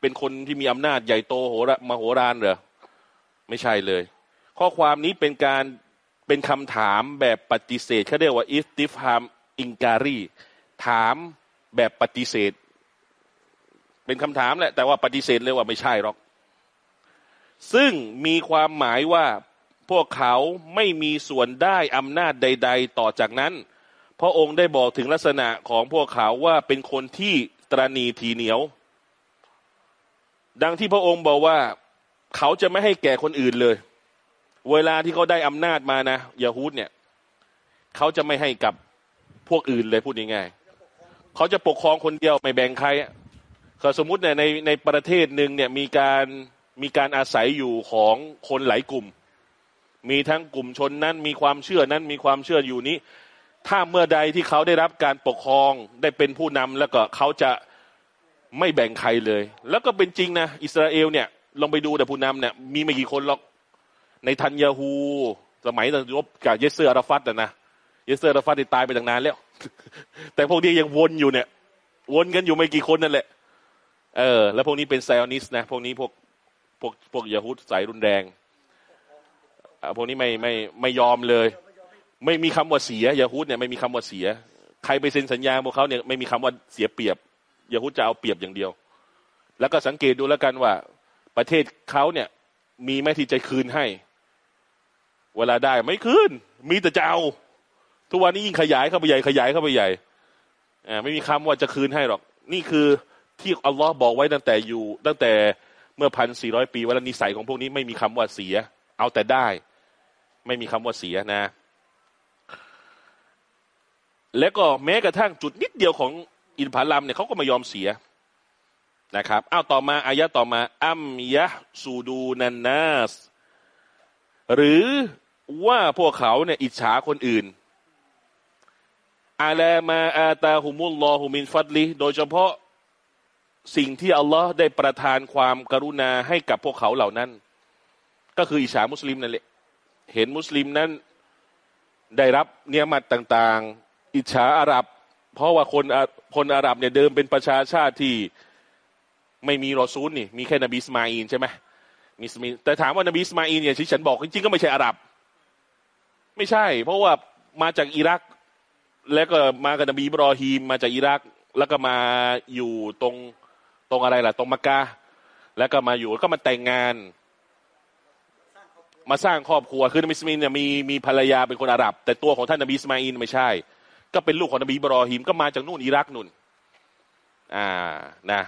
เป็นคนที่มีอำนาจใหญ่โตโหระมโหฬารเหรอไม่ใช่เลย ข้อความนี้เป็นการเป็นคำถามแบบปฏิเสธเขาเรียกว่าอิสติฟฮามอิงการีถามแบบปฏิเสธ เป็นคำถามแหละแต่ว่าปฏิเสธเลยว่าไม่ใช่หรอก ซึ่งมีความหมายว่าพวกเขาไม่มีส่วนได้อำนาจใด ๆ ต่อจากนั้น พระองค์ได้บอกถึงลักษณะของพวกเขาว่าเป็นคนที่ตรณีทีเหนียว ดังที่พระองค์บอกว่า เขาจะไม่ให้แก่คนอื่นเลย เวลาที่เขาได้อำนาจมานะยาฮูดเนี่ย เขาจะไม่ให้กับพวกอื่นเลยพูดง่ายๆเขาจะปกครองคนเดียวไม่แบ่งใครเขาสมมุติเนี่ยในในประเทศหนึ่งเนี่ยมีการมีการอาศัยอยู่ของคนหลายกลุ่ม มีทั้งกลุ่มชนนั้น มีความเชื่อนั้น มีความเชื่ออยู่นี้ ถ้าเมื่อใดที่เขาได้รับการปกครองได้เป็นผู้นำแล้วก็เขาจะ ไม่แบ่งใครเลย แล้วก็เป็นจริงนะอิสราเอลเนี่ยลองไปดูแต่ผู้นำเนี่ยมีไม่กี่คนหรอกในทันยาฮู สมัยตอนรบกับเยสเซอร์อาราฟัตนะเยสเซอร์อาราฟัตตายไปตั้งนานแล้ว แต่พวกนี้ยังวนอยู่เนี่ย วนกันอยู่ไม่กี่คนนั่นแหละ เออ แล้วพวกนี้เป็นไซออนิสต์นะ พวกนี้พวกพวกพวกยาฮูดสายรุนแรงพวกนี้ไม่ไม่ไม่ยอมเลย ไม่มีคำว่าเสียยาฮูดเนี่ยไม่มีคำว่าเสีย ใครไปเซ็นสัญญาพวกเขาเนี่ยไม่มีคำว่าเสียเปรียบ ยาฮูดจะเอาเปรียบอย่างเดียว แล้วก็สังเกตดูแล้วกันว่า ประเทศเขาเนี่ยมีไหมที่จะคืนให้ เวลาได้ไม่คืน มีแต่จะเอา ทุกวันนี้ยิ่งขยายเข้าไปใหญ่ขยายเข้าไปใหญ่ไม่มีคำว่าจะคืนให้หรอก นี่คือที่อัลลอฮ์บอกไว้ตั้งแต่อยู่ ตั้งแต่เมื่อพันสี่ร้อยปีว่านิสัยของพวกนี้ไม่มีคำว่าเสีย เอาแต่ได้ ไม่มีคำว่าเสียนะ แล้วก็แม้กระทั่งจุดนิดเดียวของ อินผาลัมเนี่ยเขาก็ไม่ยอมเสียนะครับอ้าวต่อมาอายะต่อมา อัมยะสูดูนันนาส หรือว่าพวกเขาเนี่ยอิจฉาคนอื่นอาลามาอาตาฮุมุลลอฮุมินฟัดลิโดยเฉพาะสิ่งที่อัลลอฮ์ได้ประทานความกรุณาให้กับพวกเขาเหล่านั้น ก็คืออิจฉามุสลิมนั่นแหละเห็นมุสลิมนั้นได้รับเนียมัดต่าง ๆ อิจฉาอาหรับ เพราะว่าคนคนอาหรับเนี่ยเดิมเป็นประชาชาติที่ไม่มีรอซูลนี่ มีแค่นบีสมาอินใช่ไหมมีสมีแต่ถามว่านบีสมาอินเนี่ยที่ฉันบอกจริงๆก็ไม่ใช่อาหรับ ไม่ใช่ เพราะว่ามาจากอิรัก แล้วก็มากับนบีบรอฮีมมาจากอิรัก แล้วก็มาอยู่ตรงตรงอะไรล่ะ ตรงมักกะแล้วก็มาอยู่ก็มาแต่งงาน มาสร้างครอบครัวคือนบีสมาอินเนี่ยมีมีภรรยาเป็นคนอาหรับ แต่ตัวของท่านนบีสมาอินไม่ใช่ ก็เป็นลูกของนบีบรอฮีมก็มาจากนู่นอิรักนู่นอ่านะ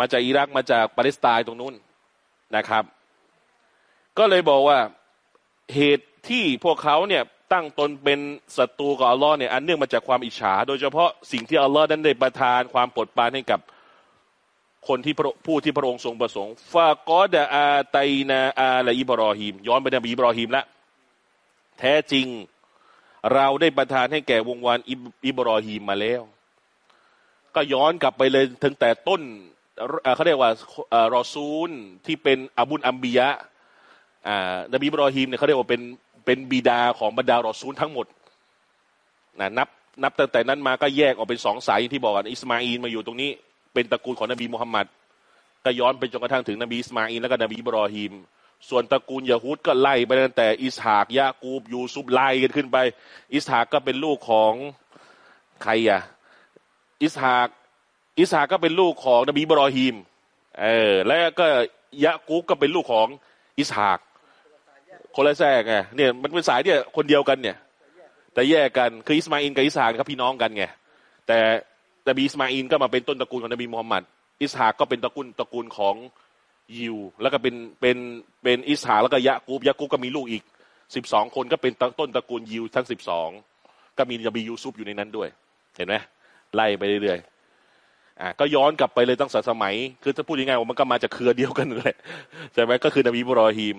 มาจากอิรักมาจากปาเลสไตน์ตรงนู้นนะครับ ก็เลยบอกว่าเหตุที่พวกเขาเนี่ยตั้งตนเป็นศัตรูกับอัลลอฮ์เนี่ยอันเนื่องมาจากความอิจฉา โดยเฉพาะสิ่งที่อัลลอฮ์นั้นได้ประทานความปลดปรานให้กับคนที่ผู้ที่พระองค์ทรงประสงค์ฟากอดอาไตนาอาละอิบรอฮิมย้อนไปในบีบรอฮิมละแท้จริง เราได้ประทานให้แก่วงวานอิบรอฮิมมาแล้ว ก็ย้อนกลับไปเลยถึงแต่ต้นเขาเรียกว่ารอซูลที่เป็นอบุญอัมบียะอ่านบีบรอฮิมเนี่ยเขาเรียกว่าเป็นเป็นบิดาของบรรดารอซูลทั้งหมดนะนับนับตั้งแต่นั้นมาก็แยกออกเป็นสองสายที่บอกอิสมาอีนมาอยู่ตรงนี้ เป็นตระกูลของนบีมุฮัมมัดก็ย้อนไปจนกระทั่งถึงนบีอิสมาอีนแล้วก็นบีบรอฮิม ส่วนตระกูลยาฮูดก็ไล่ไปตั้งแต่อิสฮากยากูบยูซุบไล่กันขึ้นไป อิสฮากก็เป็นลูกของใครอะอิสฮาก อิสฮากก็เป็นลูกของนบีบรอฮีมเออแล้วก็ยะกุ๊กก็เป็นลูกของอิสฮากคนละ track ไงเนี่ยมันเป็นสายเนี่ยคนเดียวกันเนี่ย แต่แยกกันคืออิสมาอินกับอิสฮากครับพี่น้องกันไงแต่นบีอิสมาอินก็มาเป็นต้นตระกูลของนบีมูฮัมมัดอิสฮากก็เป็นตระกูลตระกูลของ ยิว แล้วก็เป็นเป็นเป็นอิสฮากแล้วก็ยะกุ๊บยะกุ๊บก็มีลูกอีกสิบสองคนก็เป็นต้นตระกูลยิวทั้งสิบสองก็มีนบียูซุฟอยู่ในนั้นด้วย เห็นไหมไล่ไปเรื่อยๆอ่าก็ย้อนกลับไปเลยตั้งแต่สมัย คือจะพูดยังไงว่ามันก็มาจากเครือเดียวกันนั่นแหละใช่ไหมก็คือนบีบรอฮีม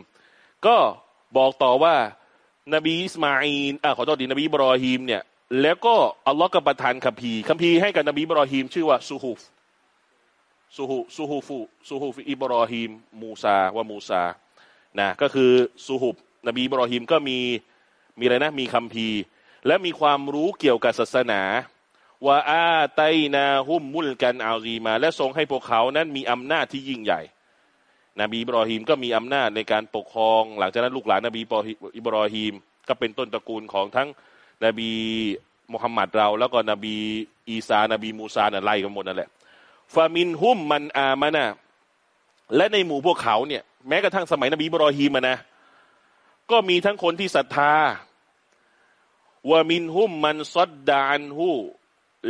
ก็บอกต่อว่านบีอิสมาอีลอ่าขอโทษดีนบีบรอฮีมเนี่ยแล้วก็อัลลอฮ์ก็ประทานคัมภีร์คัมภีร์ให้กับนบีบรอฮีมชื่อว่าซูฮุฟ ซูฮุซูฮุฟูصحف إبراهيم موسى وموسى นะก็คือซูฮุฟนบีอิบรอฮีมก็มีมีอะไรนะมีคัมภีร์ และมีความรู้เกี่ยวกับศาสนาوآتيناهم ملكا عظيما และทรงให้พวกเขานั้นมีอำนาจที่ยิ่งใหญ่นบีอิบรอฮีมก็มีอำนาจในการปกครอง หลังจากนั้นลูกหลานนบีอิบรอฮีมก็เป็นต้นตระกูลของทั้งนบีมุฮัมมัดเรา แล้วก็นบีอีสานบีมูซาเนี่ยไล่กันหมดนั่นแหละ ฟามินหุมมันอามานะและในหมู่พวกเขาเนี่ย แม้กระทั่งสมัยนบีบรอฮีมนะ ก็มีทั้งคนที่ศรัทธาวามินหุมมันซดดานหู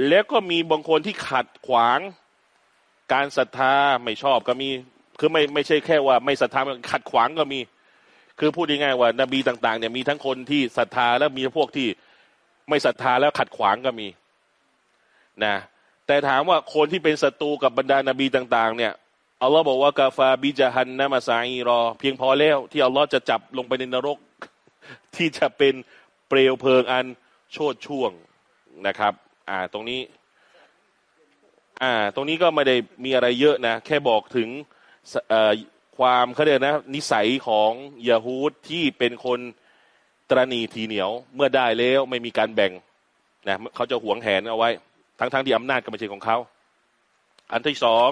แล้วก็มีบางคนที่ขัดขวาง การศรัทธาไม่ชอบก็มี คือไม่ไม่ใช่แค่ว่าไม่ศรัทธาขัดขวางก็มี คือพูดง่ายๆว่า นบีต่างๆเนี่ยมีทั้งคนที่ศรัทธาแล้วมีพวกที่ไม่ศรัทธาแล้วขัดขวางก็มี นะ แต่ถามว่าคนที่เป็นศัตรูกับบรรดานาบีต่าง ๆ เนี่ยอัลลอฮ์บอกว่ากาฟาบิจฮันนะมาซาอีรอ เพียงพอแล้วที่อัลลอฮ์จะจับลงไปในนรก ที่จะเป็นเปลวเพลิงอันโชดช่วงนะครับ อ่าตรงนี้ อ่า ตรงนี้ก็ไม่ได้มีอะไรเยอะนะ แค่บอกถึงความเขาเรียกนะ นิสัยของยาฮูดที่เป็นคนตรณีทีเหนียว เมื่อได้แล้วไม่มีการแบ่งนะเขาจะหวงแหนเอาไว้ ทั้งๆทที่อำนาจก็ไม่ใช่ของเขา อันที่สอง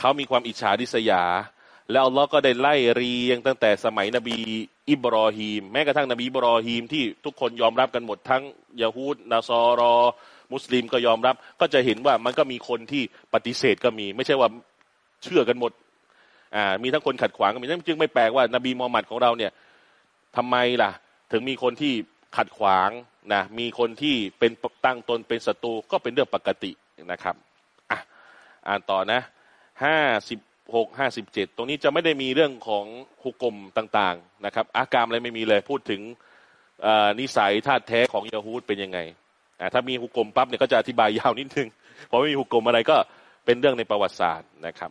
เขามีความอิจฉาดิษยา แล้วอัลลอฮ์ก็ได้ไล่เรียงตั้งแต่สมัยนบีอิบรอฮีม แม้กระทั่งนบีอิบรอฮีมที่ทุกคนยอมรับกันหมดทั้งยาฮูดนาซอรอ มุสลิมก็ยอมรับ ก็จะเห็นว่ามันก็มีคนที่ปฏิเสธก็มี ไม่ใช่ว่าเชื่อกันหมดอ่ามีทั้งคนขัดขวางก็มีนั่นจึงไม่แปลกว่า นบีมูฮัมมัดของเราเนี่ยทำไมล่ะ ถึงมีคนที่ขัดขวาง นะมีคนที่เป็นตั้งตนเป็นศัตรูก็เป็นเรื่องปกตินะครับอะอ่านต่อนะห้าสิบหกห้าสิบเจ็ดตรงนี้จะไม่ได้มีเรื่องของหุกกลมต่างๆนะครับ อาการอะไรไม่มีเลยพูดถึงนิสัยธาแท้ของยาฮูดเป็นยังไงถ้ามีหุกกลมปั๊บเนี่ยก็จะอธิบายยาวนิดนึงพอไม่มีหุกกลมอะไรก็เป็นเรื่องในประวัติศาสตร์นะครับ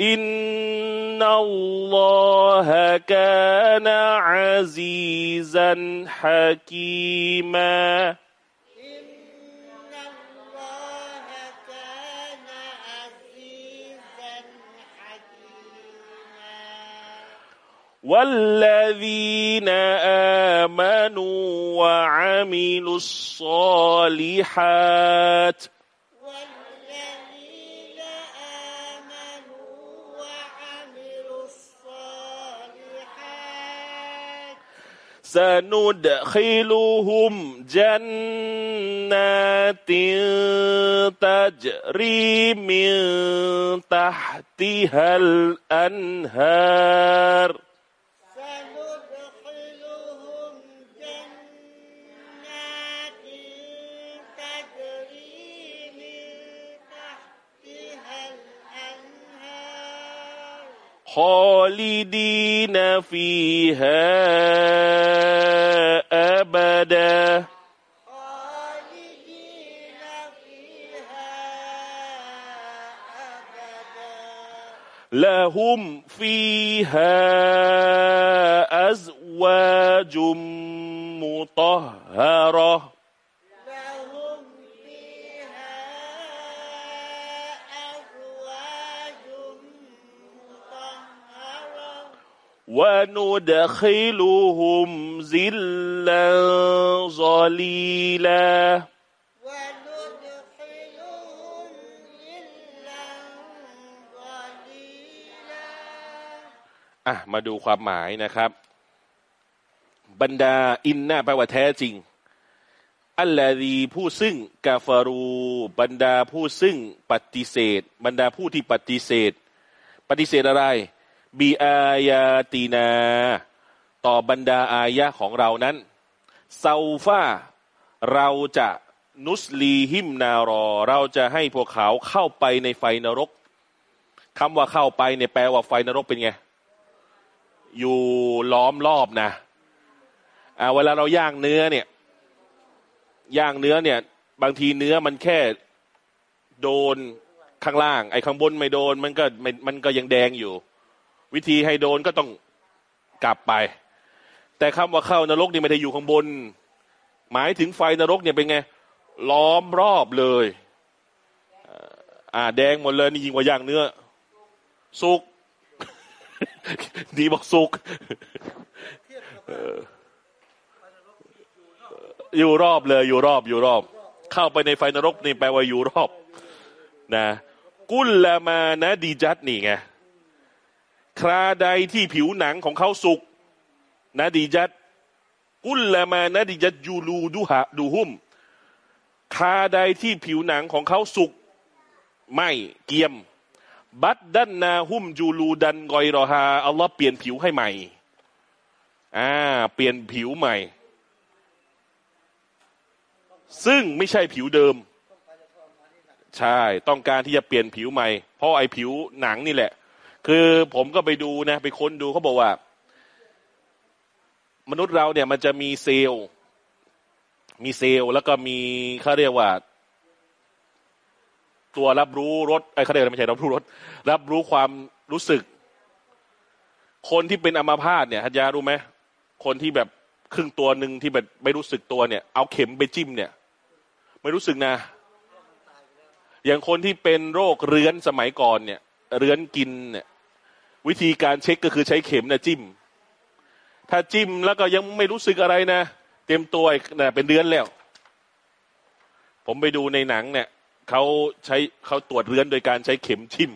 إن الله كان عزيزا حكيما. إن الله كان عزيزا حكيما. والذين آمنوا وعملوا الصالحات سندخلهم جنات تجري من تحتها الأنهار خالدين فيها أبدا. خالدين فيها أبدا. لهم فيها أزواج مطهرة. وندخلهم ظلا ظليلا وندخلهم ظلا ظليلا อ่ะมาดูความหมายนะครับ บรรดาอินนาแปลว่าแท้จริง อัลลอฮีผู้ซึ่งกาฟารู บรรดาผู้ซึ่งปฏิเสธ บรรดาผู้ที่ปฏิเสธ ปฏิเสธอะไร บีอายาตีนา ต่อบรรดาอายะของเรานั้นเซาฟาเราจะนุสลีหิมนารอ เราจะให้พวกเขาเข้าไปในไฟนรกคำว่าเข้าไปเนี่ยแปลว่าไฟนรกเป็นไง อยู่ล้อมรอบนะอ่าเวลาเราย่างเนื้อเนี่ย ย่างเนื้อเนี่ย บางทีเนื้อมันแค่โดนข้างล่าง ไอ้ข้างบนไม่โดน มันก็มันก็ยังแดงอยู่ วิธีให้โดนก็ต้องกลับไป แต่คำว่าเข้านรกนี่ไม่ได้อยู่ข้างบน หมายถึงไฟนรกเนี่ยเป็นไง ล้อมรอบเลย อ่า แดงหมดเลยนี่ยิ่งกว่าย่างเนื้อ สุก ดีบอกสุกอยู่รอบเลย อยู่รอบอยู่รอบ เข้าไปในไฟนรกนี่แปลว่าอยู่รอบ นะ กุลละมานะดีจัดนี่ไง คราใดที่ผิวหนังของเขาสุกนะดีจัดกุลละมานะดีจัดยูลูดูหะดูหุ่มคราใดที่ผิวหนังของเขาสุกไม่เกียม บัดดันนาหุ่มจูลูดันกอยรอฮาอัลลอฮ์เปลี่ยนผิวให้ใหม่อ่าเปลี่ยนผิวใหม่ ซึ่งไม่ใช่ผิวเดิม ใช่ต้องการที่จะเปลี่ยนผิวใหม่ เพราะไอ้ผิวหนังนี่แหละ คือผมก็ไปดูนะ ไปค้นดูเขาบอกว่า มนุษย์เราเนี่ย มันจะมีเซลล์ มีเซลล์แล้วก็มีเขาเรียกว่า ตัวรับรู้รสไอ้เขาเรียกอะไรไม่ใช่รับรู้รสรับรู้ความรู้สึก คนที่เป็นอัมาพาตเนี่ยฮัจยารู้ไหมคนที่แบบครึ่งตัวหนึ่งที่แบบไม่รู้สึกตัวเนี่ย เอาเข็มไปจิ้มเนี่ย ไม่รู้สึกนะ อย่างคนที่เป็นโรคเรื้อนสมัยก่อนเนี่ย เรื้อนกินเนี่ยวิธีการเช็คก็คือใช้เข็มนะจิ้ม ถ้าจิ้มแล้วก็ยังไม่รู้สึกอะไรนะ เต็มตัวอีกนะเป็นเรือนแล้ว ผมไปดูในหนังเนี่ยเขาใช้เขาตรวจเรื้อนโดยการใช้เข็มจิ้ม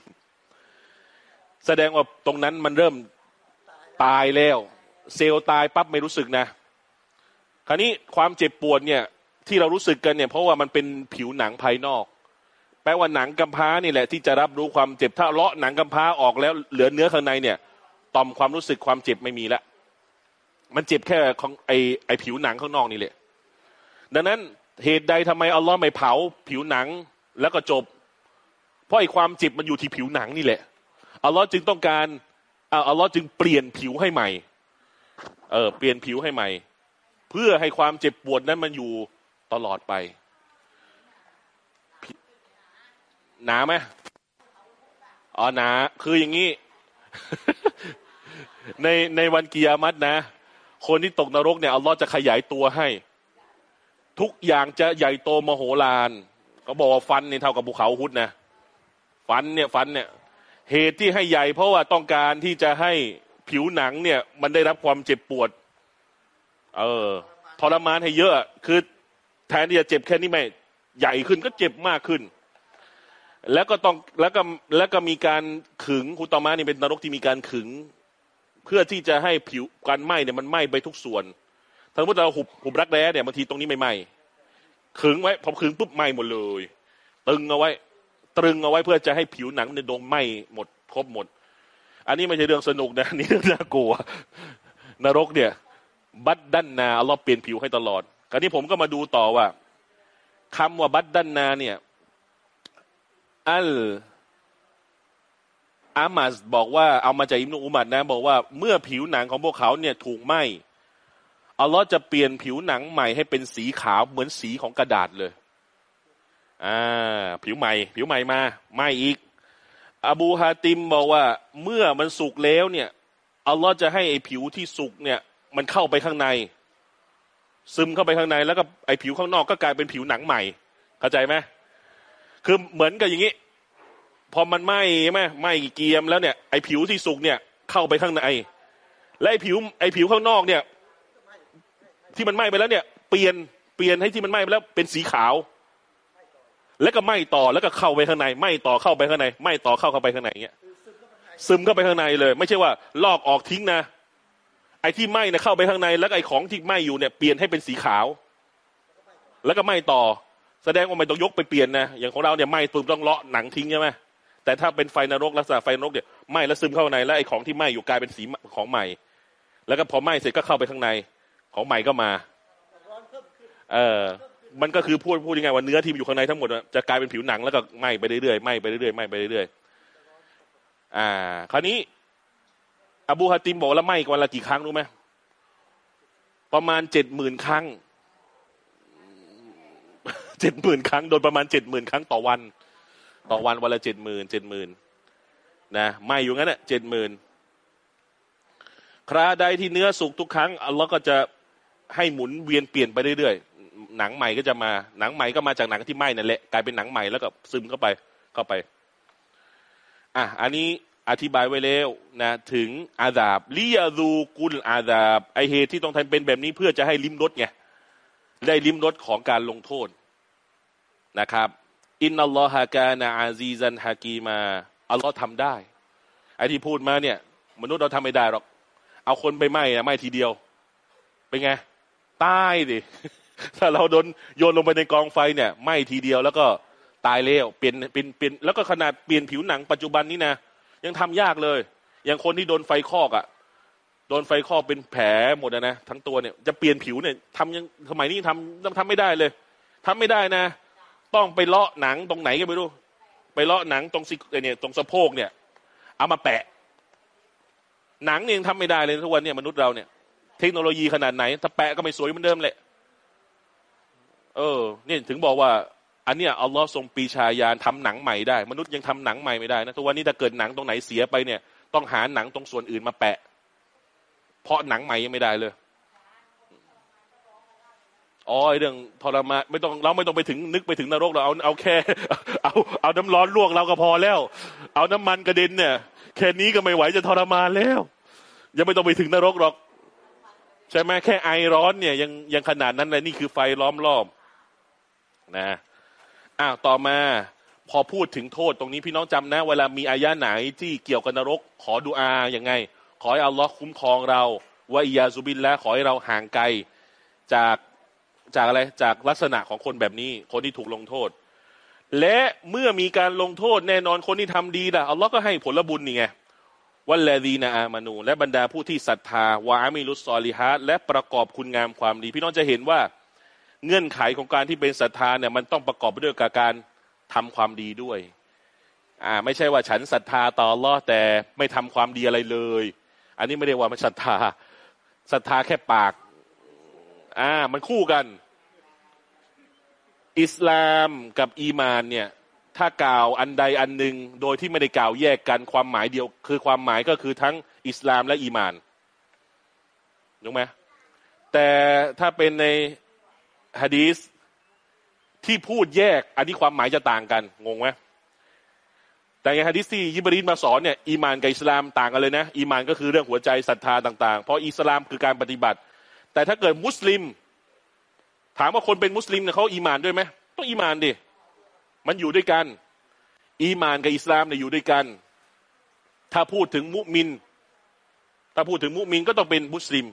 แสดงว่าตรงนั้นมันเริ่มตายแล้ว เซลล์ตายปั๊บไม่รู้สึกนะ คราวนี้ความเจ็บปวดเนี่ย ที่เรารู้สึกกันเนี่ย เพราะว่ามันเป็นผิวหนังภายนอก แปลว่าหนังกำพร้านี่แหละที่จะรับรู้ความเจ็บถ้าเลาะหนังกำพร้าออกแล้วเหลือเนื้อข้างในเนี่ยต่อมความรู้สึกความเจ็บไม่มีละมันเจ็บแค่ของไอไอผิวหนังข้างนอกนี่แหละ ดังนั้นเหตุใดทำไมอัลลอฮ์ไม่เผา ผิวหนังแล้วก็จบ เพราะไอความเจ็บมันอยู่ที่ผิวหนังนี่แหละอัลลอฮ์จึงต้องการอ่าอัลลอฮ์จึงเปลี่ยนผิวให้ใหม่ เออเปลี่ยนผิวให้ใหม่ เพื่อให้ความเจ็บปวดนั้นมันอยู่ตลอดไปผิ หนาไหมอ๋อหนา คืออย่างนี้ ในในวันกิยามัตนะ คนที่ตกนรกเนี่ยอัลลอฮ์จะขยายตัวให้ ทุกอย่างจะใหญ่โตมโหฬารเขาบอกว่าฟันเนี่ยเท่ากับภูเขาฮุดนะฟันเนี่ยฟันเนี่ย เหตุที่ให้ใหญ่เพราะว่าต้องการที่จะให้ผิวหนังเนี่ย มันได้รับความเจ็บปวด เออทรมานให้เยอะ คือแทนที่จะเจ็บแค่นี้ไม่ ใหญ่ขึ้นก็เจ็บมากขึ้น แล้วก็ต้องแล้วก็แล้วก็มีการขึงคุตมานี่เป็นนรกที่มีการขึง เพื่อที่จะให้ผิวการไหม้เนี่ยมันไหม้ไปทุกส่วนถ้าสมมติเราหุบหุบรักแร้เนี่ยบางทีตรงนี้ไม่ไหม้ขึงไว้พอขึงปุ๊บไหม้หมดเลย ตึงเอาไว้ ตรึงเอาไว้เพื่อจะให้ผิวหนังในดงไหม้หมดครบหมด อันนี้ไม่ใช่เรื่องสนุกนะนี่เรื่องน่ากลัว นรกเนี่ย บัดดันนาอัลลอฮ์เปลี่ยนผิวให้ตลอดคราวนี้ผมก็มาดูต่อว่าคำว่าบัดดันนาเนี่ย อัลอามัสบอกว่าเอามาจากอิมนุอุมัดนะ บอกว่าเมื่อผิวหนังของพวกเขาเนี่ยถูกไหมอัลลอฮ์จะเปลี่ยนผิวหนังใหม่ให้เป็นสีขาวเหมือนสีของกระดาษเลยอ่าผิวใหม่ ผิวใหม่มาไหมอีก อบูฮาติมบอกว่า เมื่อมันสุกแล้วเนี่ยอัลลอฮ์จะให้ไอ้ผิวที่สุกเนี่ย มันเข้าไปข้างใน ซึมเข้าไปข้างในแล้วก็ไอ้ผิวข้างนอกก็กลายเป็นผิวหนังใหม่ เข้าใจไหม คือเหมือนกับอย่างนี้ พอมันไหม้ไหมไหม้เกียมแล้วเนี่ยไอ้ผิวที่สุกเนี่ย เข้าไปข้างในและไอ้ผิว ไอ้ผิวข้างนอกเนี่ย ที่มันไหม้ไปแล้วเนี่ย เปลี่ยนเปลี่ยนให้ที่มันไหม้ไปแล้วเป็นสีขาว แล้วก็ไหม้ต่อแล้วก็เข้าไปข้างในไหม้ต่อเข้าไปข้างในไหม้ต่อเข้าเข้าไปข้างในอย่างเงี้ยซึมเข้าไปข้างในเลย ไม่ใช่ว่า ลอกออกทิ้งนะไอ้ที่ไหม้เนี่ยเข้าไปข้างใน แล้วไอ้ของที่ไหม้อยู่เนี่ยเปลี่ยนให้เป็นสีขาว แล้วก็ไหม้ต่อ แสดงว่าไม่ต้องยกไปเปลี่ยนนะอย่างของเราเนี่ยไหม้ปุ๊บต้องเลาะหนังทิ้งใช่ไหมแต่ถ้าเป็นไฟนรกลักษณะไฟนรกเนี่ยไหม้แล้วซึมเข้าในแล้วไอ้ของที่ไหม้อยู่กลายเป็นสีของใหม่ แล้วก็พอไหม้เสร็จก็เข้าไปข้างในของใหม่ก็มาเออมันก็คือพูดพูดยังไงว่าเนื้อที่อยู่ข้างในทั้งหมดจะกลายเป็นผิวหนังแล้วก็ไหม้ไปเรื่อยๆไหม้ไปเรื่อยๆไหม้ไปเรื่อยๆอ่า คราวนี้ อบูฮาติมบอกแล้วไหม้วันละกี่ครั้งรู้ไหมประมาณเจ็ดหมื่นครั้ง เจ็ดหมื่นครั้งโดยประมาณเจ็ดหมื่นครั้งต่อวัน ต่อวันวันละเจ็ดหมื่นเจ็ดหมื่นนะไม้อยู่งั้นน่ะเจ็ดหมื่นคราใดที่เนื้อสุกทุกครั้งอัลลอฮ์ก็จะให้หมุนเวียนเปลี่ยนไปเรื่อยๆหนังใหม่ก็จะมาหนังใหม่ก็มาจากหนังที่ไหม้นั่นแหละกลายเป็นหนังใหม่แล้วก็ซึมเข้าไปเข้าไปอะอันนี้อธิบายไว้แล้วนะถึงอาดาบลิยาดูกุลอาดาบไอเหตุที่ต้องทำเป็นแบบนี้เพื่อจะให้ลิ้มรสไงได้ลิ้มรสของการลงโทษ นะครับ อินนัลลอฮะกานะอาซีซันฮากีมา อัลลอฮ์ทำได้ ไอที่พูดมาเนี่ย มนุษย์เราทำไม่ได้หรอก เอาคนไปไหม้อะไหม้ทีเดียว เป็นไง ตายดิ ถ้าเราโดนโยนลงไปในกองไฟเนี่ยไหม้ทีเดียวแล้วก็ตายแล้วเปลี่ยนเปลี่ยนเปลี่ยนแล้วก็ขนาดเปลี่ยนผิวหนังปัจจุบันนี้นะยังทำยากเลย อย่างคนที่โดนไฟคอกอะ่ะโดนไฟคอกเป็นแผลหมดนะทั้งตัวเนี่ยจะเปลี่ยนผิวเนี่ยทำยังสมัยนี้ทำทำไม่ได้เลยทำไม่ได้นะ ต้องไปเลาะหนังตรงไหนก็ไม่รู้ ไปเลาะหนังตรงซิเนี่ยตรงสะโพกเนี่ย เอามาแปะ หนังเนี่ยยังทำไม่ได้เลยทุกวันเนี่ยมนุษย์เราเนี่ย เทคโนโลยีขนาดไหน ถ้าแปะก็ไม่สวยเหมือนเดิมแหละเออเนี่ยถึงบอกว่า อันเนี้ยอัลลอฮ์ทรงปีชาญาณทำหนังใหม่ได้ มนุษย์ยังทำหนังใหม่ไม่ได้นะทุกวันนี้ถ้าเกิดหนังตรงไหนเสียไปเนี่ย ต้องหาหนังตรงส่วนอื่นมาแปะ เพราะหนังใหม่ยังไม่ได้เลย อ๋อเรื่องทรมานไม่ต้องเราไม่ต้องไปถึงนึกไปถึงนรกเราเอาเอาแค่ เอาเอาน้ำร้อนลวกเราก็พอแล้ว เอาน้ำมันกระเด็นเนี่ย แค่นี้ก็ไม่ไหวจะทรมานแล้ว ยังไม่ต้องไปถึงนรกหรอก ใช่ไหมแค่ไอร้อนเนี่ยยังยังขนาดนั้นเลยนี่คือไฟล้อมรอบนะอ้าวต่อมาพอพูดถึงโทษตรงนี้พี่น้องจำนะ เวลามีอายะไหนที่เกี่ยวกับนรก ขอดุอาอย่างไง ขอให้อัลลอฮ์คุ้มครองเราว่าอียาซุบินและขอให้เราห่างไกลจาก จากอะไรจากลักษณะของคนแบบนี้ คนที่ถูกลงโทษ และเมื่อมีการลงโทษแน่นอนคนที่ทำดีล่ะอัลลอฮ์ก็ให้ผลบุญนี่ไงวัลลดีนาอามานู และบรรดาผู้ที่ศรัทธาวาอามิลุสซอลิฮะและประกอบคุณงามความดี พี่น้องจะเห็นว่าเงื่อนไขของการที่เป็นศรัทธาเนี่ยมันต้องประกอบไปด้วยกับการทำความดีด้วยอ่าไม่ใช่ว่าฉันศรัทธาต่อลอแต่ไม่ทำความดีอะไรเลย อันนี้ไม่ได้ว่ามันศรัทธาศรัทธาแค่ปากอ่ามันคู่กัน อิสลามกับอีมานเนี่ยถ้ากล่าวอันใดอันหนึ่งโดยที่ไม่ได้กล่าวแยกกันความหมายเดียว คือความหมายก็คือทั้งอิสลามและอีมานรู้ไหมแต่ถ้าเป็นในฮะดีสที่พูดแยก อันนี้ความหมายจะต่างกันงงไหมแต่ในฮะดีสที่ยิบรีนมาสอนเนี่ยอีมานกับอิสลามต่างกันเลยนะอีมานก็คือเรื่องหัวใจศรัทธาต่าง ๆ เพราะอิสลามคือการปฏิบัติ แต่ถ้าเกิดมุสลิมถามว่าคนเป็นมุสลิมเนี่ยเขาอีมานด้วยไหมต้องอีมานดิมันอยู่ด้วยกัน อีมานกับอิสลามเนี่ยอยู่ด้วยกัน ถ้าพูดถึงมุมิน ถ้าพูดถึงมุมินก็ต้องเป็นมุสลิม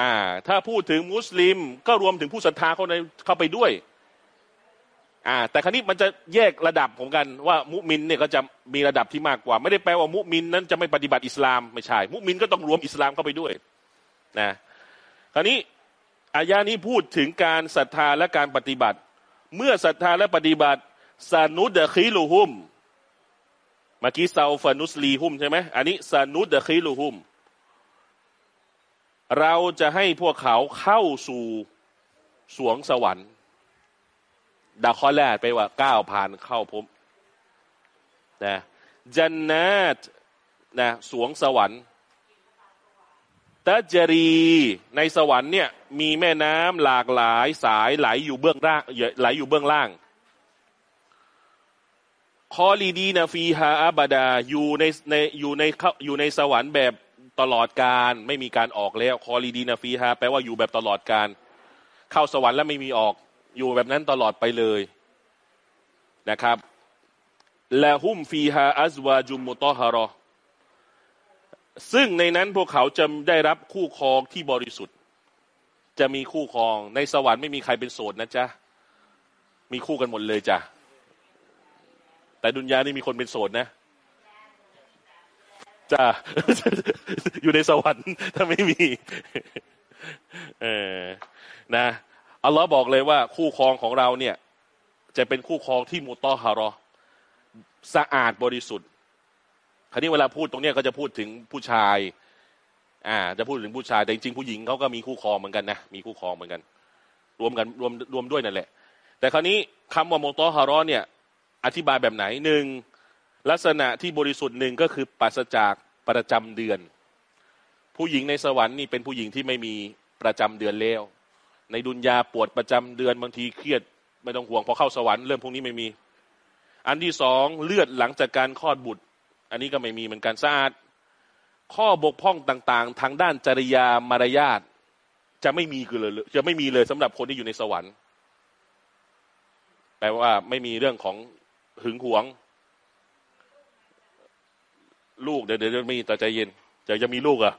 อ่า ถ้าพูดถึงมุสลิม ก็รวมถึงผู้ศรัทธาเข้าในเข้าไปด้วย อ่า แต่คราวนี้มันจะแยกระดับของกันว่า มุมินเนี่ยก็จะมีระดับที่มากกว่า ไม่ได้แปลว่ามุมินนั้นจะไม่ปฏิบัติอิสลามไม่ใช่ มุมินก็ต้องรวมอิสลามเข้าไปด้วย นะ คราวนี้ อายานี้พูดถึงการศรัทธาและการปฏิบัติ เมื่อศรัทธาและปฏิบัติซานุดเดคิลูฮุมเมื่อกี้ซาฟานุสลีฮุมใช่ไหมอันนี้ซานุดเดคิลูฮุมเราจะให้พวกเขาเข้าสู่สวงสวรรค์ดาข้อแรกไปว่าก้าวผ่านเข้าพบนะจันนาตนะสวงสวรรค์ ตัจรีในสวรรค์เนี่ยมีแม่น้ำหลากหลายสายไหลอยู่เบื้องล่างไหลอยู่เบื้องล่างคอลีดีนาฟีฮาอาบาดาอยู่ในในอยู่ในอยู่ในสวรรค์แบบตลอดการไม่มีการออกแล้วคอลีดีนาฟีฮาแปลว่าอยู่แบบตลอดการ เข้าสวรรค์แล้วไม่มีออก อยู่แบบนั้นตลอดไปเลยนะครับละหุมฟีฮาอัซวาจุมมุตอฮารอ ซึ่งในนั้นพวกเขาจะได้รับคู่ครองที่บริสุทธิ์ จะมีคู่ครองในสวรรค์ไม่มีใครเป็นโสดนะจ๊ะมีคู่กันหมดเลยจ้ะแต่ดุนยานี่มีคนเป็นโสดนะจ้าอยู่ในสวรรค์ถ้าไม่มี เออนะอัลลอฮ์บอกเลยว่า คู่ครองของเราเนี่ย จะเป็นคู่ครองที่มุตอฮารอ สะอาดบริสุทธิ์ คราวนี้เวลาพูดตรงเนี้ยก็จะพูดถึงผู้ชาย อ่า จะพูดถึงผู้ชาย แต่จริงๆผู้หญิงเขาก็มีคู่ครองเหมือนกันนะ มีคู่ครองเหมือนกัน รวมกันรวมรวมด้วยนั่นแหละ แต่คราวนี้คำว่าโมตอฮารอเนี่ย อธิบายแบบไหนหนึ่งลักษณะที่บริสุทธิ์หนึ่งก็คือปราศจากประจำเดือน ผู้หญิงในสวรรค์นี่เป็นผู้หญิงที่ไม่มีประจำเดือนแล้วในดุนยาปวดประจำเดือนบางทีเครียดไม่ต้องห่วงพอเข้าสวรรค์เรื่องพวกนี้ไม่มี อันที่สองเลือดหลังจากการคลอดบุตร อันนี้ก็ไม่มีเหมือนกันสะอาด ข้อบกพร่องต่างๆ ทางด้านจริยามารยาทจะไม่มีคือเลยจะไม่มีเลยสำหรับคนที่อยู่ในสวรรค์แปลว่าไม่มีเรื่องของหึงหวง ลูกเดี๋ยวเดี๋ยวมีแต่ใจเย็นจะจะมีลูกอะ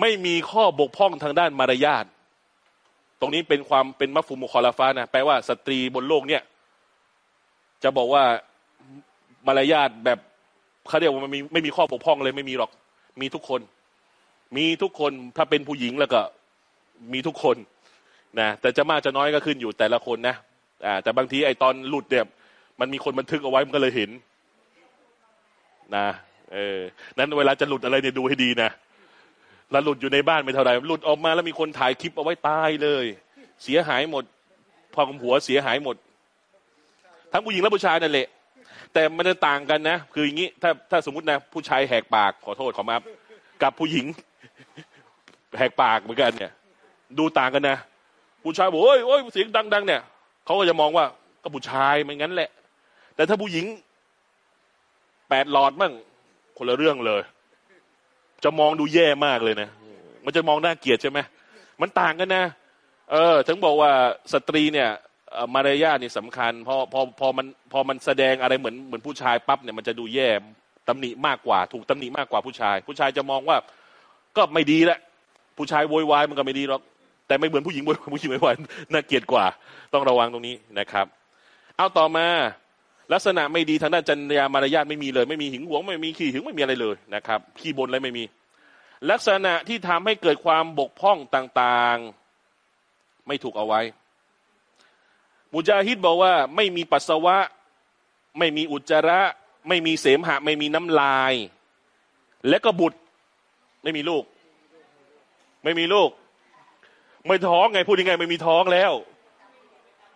ไม่มีข้อบกพร่องทางด้านมารยาทตรงนี้เป็นความเป็นมัฟฟูมุคอลาฟานะแปลว่าสตรีบนโลกเนี่ย จะบอกว่า มารยาทแบบเขาเรียกว่ามันมีไม่มีข้อบกพร่องเลยไม่มีหรอก มีทุกคน มีทุกคนถ้าเป็นผู้หญิงแล้วก็มีทุกคนนะแต่จะมากจะน้อยก็ขึ้นอยู่แต่ละคนนะอ่าแต่บางทีไอตอนหลุดเนี่ยมันมีคนบันทึกเอาไว้มันก็เลยเห็น นะเออนั้นเวลาจะหลุดอะไรเนี่ยดูให้ดีนะแล้วหลุดอยู่ในบ้านไม่เท่าไหร่หลุดออกมาแล้วมีคนถ่ายคลิปเอาไว้ตายเลย เสียหายหมดพอกับหัวเสียหายหมด ทั้งผู้หญิงและผู้ชายนั่นแหละ แต่มันจะต่างกันนะ คืออย่างนี้ถ้าถ้าสมมตินะ ผู้ชายแหกปากขอโทษขอมากับผู้หญิง แหกปากเหมือนกันเนี่ย ดูต่างกันนะ ผู้ชายบอกโอ้ยโอ้ยเสียงดัง ๆ เนี่ยเขาก็จะมองว่าก็ผู้ชายมันงั้นแหละ แต่ถ้าผู้หญิงแปดหลอดมั่งคนละเรื่องเลย จะมองดูแย่มากเลยนะมันจะมองน่าเกลียดใช่ไหมมันต่างกันนะ เออ ถึงบอกว่าสตรีเนี่ย มารยาทนี่สำคัญพอพอพอมันพอมันแสดงอะไรเหมือนเหมือนผู้ชายปั๊บเนี่ยมันจะดูแย่ตำหนิมากกว่า ถูกตำหนิมากกว่าผู้ชาย ผู้ชายจะมองว่าก็ไม่ดีแหละผู้ชายโวยวายมันก็ไม่ดีหรอกแต่ไม่เหมือนผู้หญิงโวยวายผู้หญิงโวยวายน่าเกลียดกว่า ต้องระวังตรงนี้นะครับ เอาต่อมาลักษณะไม่ดีทางด้านจริยามารยาทไม่มีเลย ไม่มีหิงหวงไม่มีขี้หึงไม่มีอะไรเลยนะครับขี้บนอะไรไม่มี ลักษณะที่ทำให้เกิดความบกพร่องต่างๆ ไม่ถูกเอาไว้ มุจาฮิดบอกว่า ไม่มีปัสสาวะ ไม่มีอุจจาระ ไม่มีเสมหะ ไม่มีน้ำลาย และก็บุตร ไม่มีลูก ไม่มีลูก ไม่ท้องไงพูดยังไง ไม่มีท้องแล้ว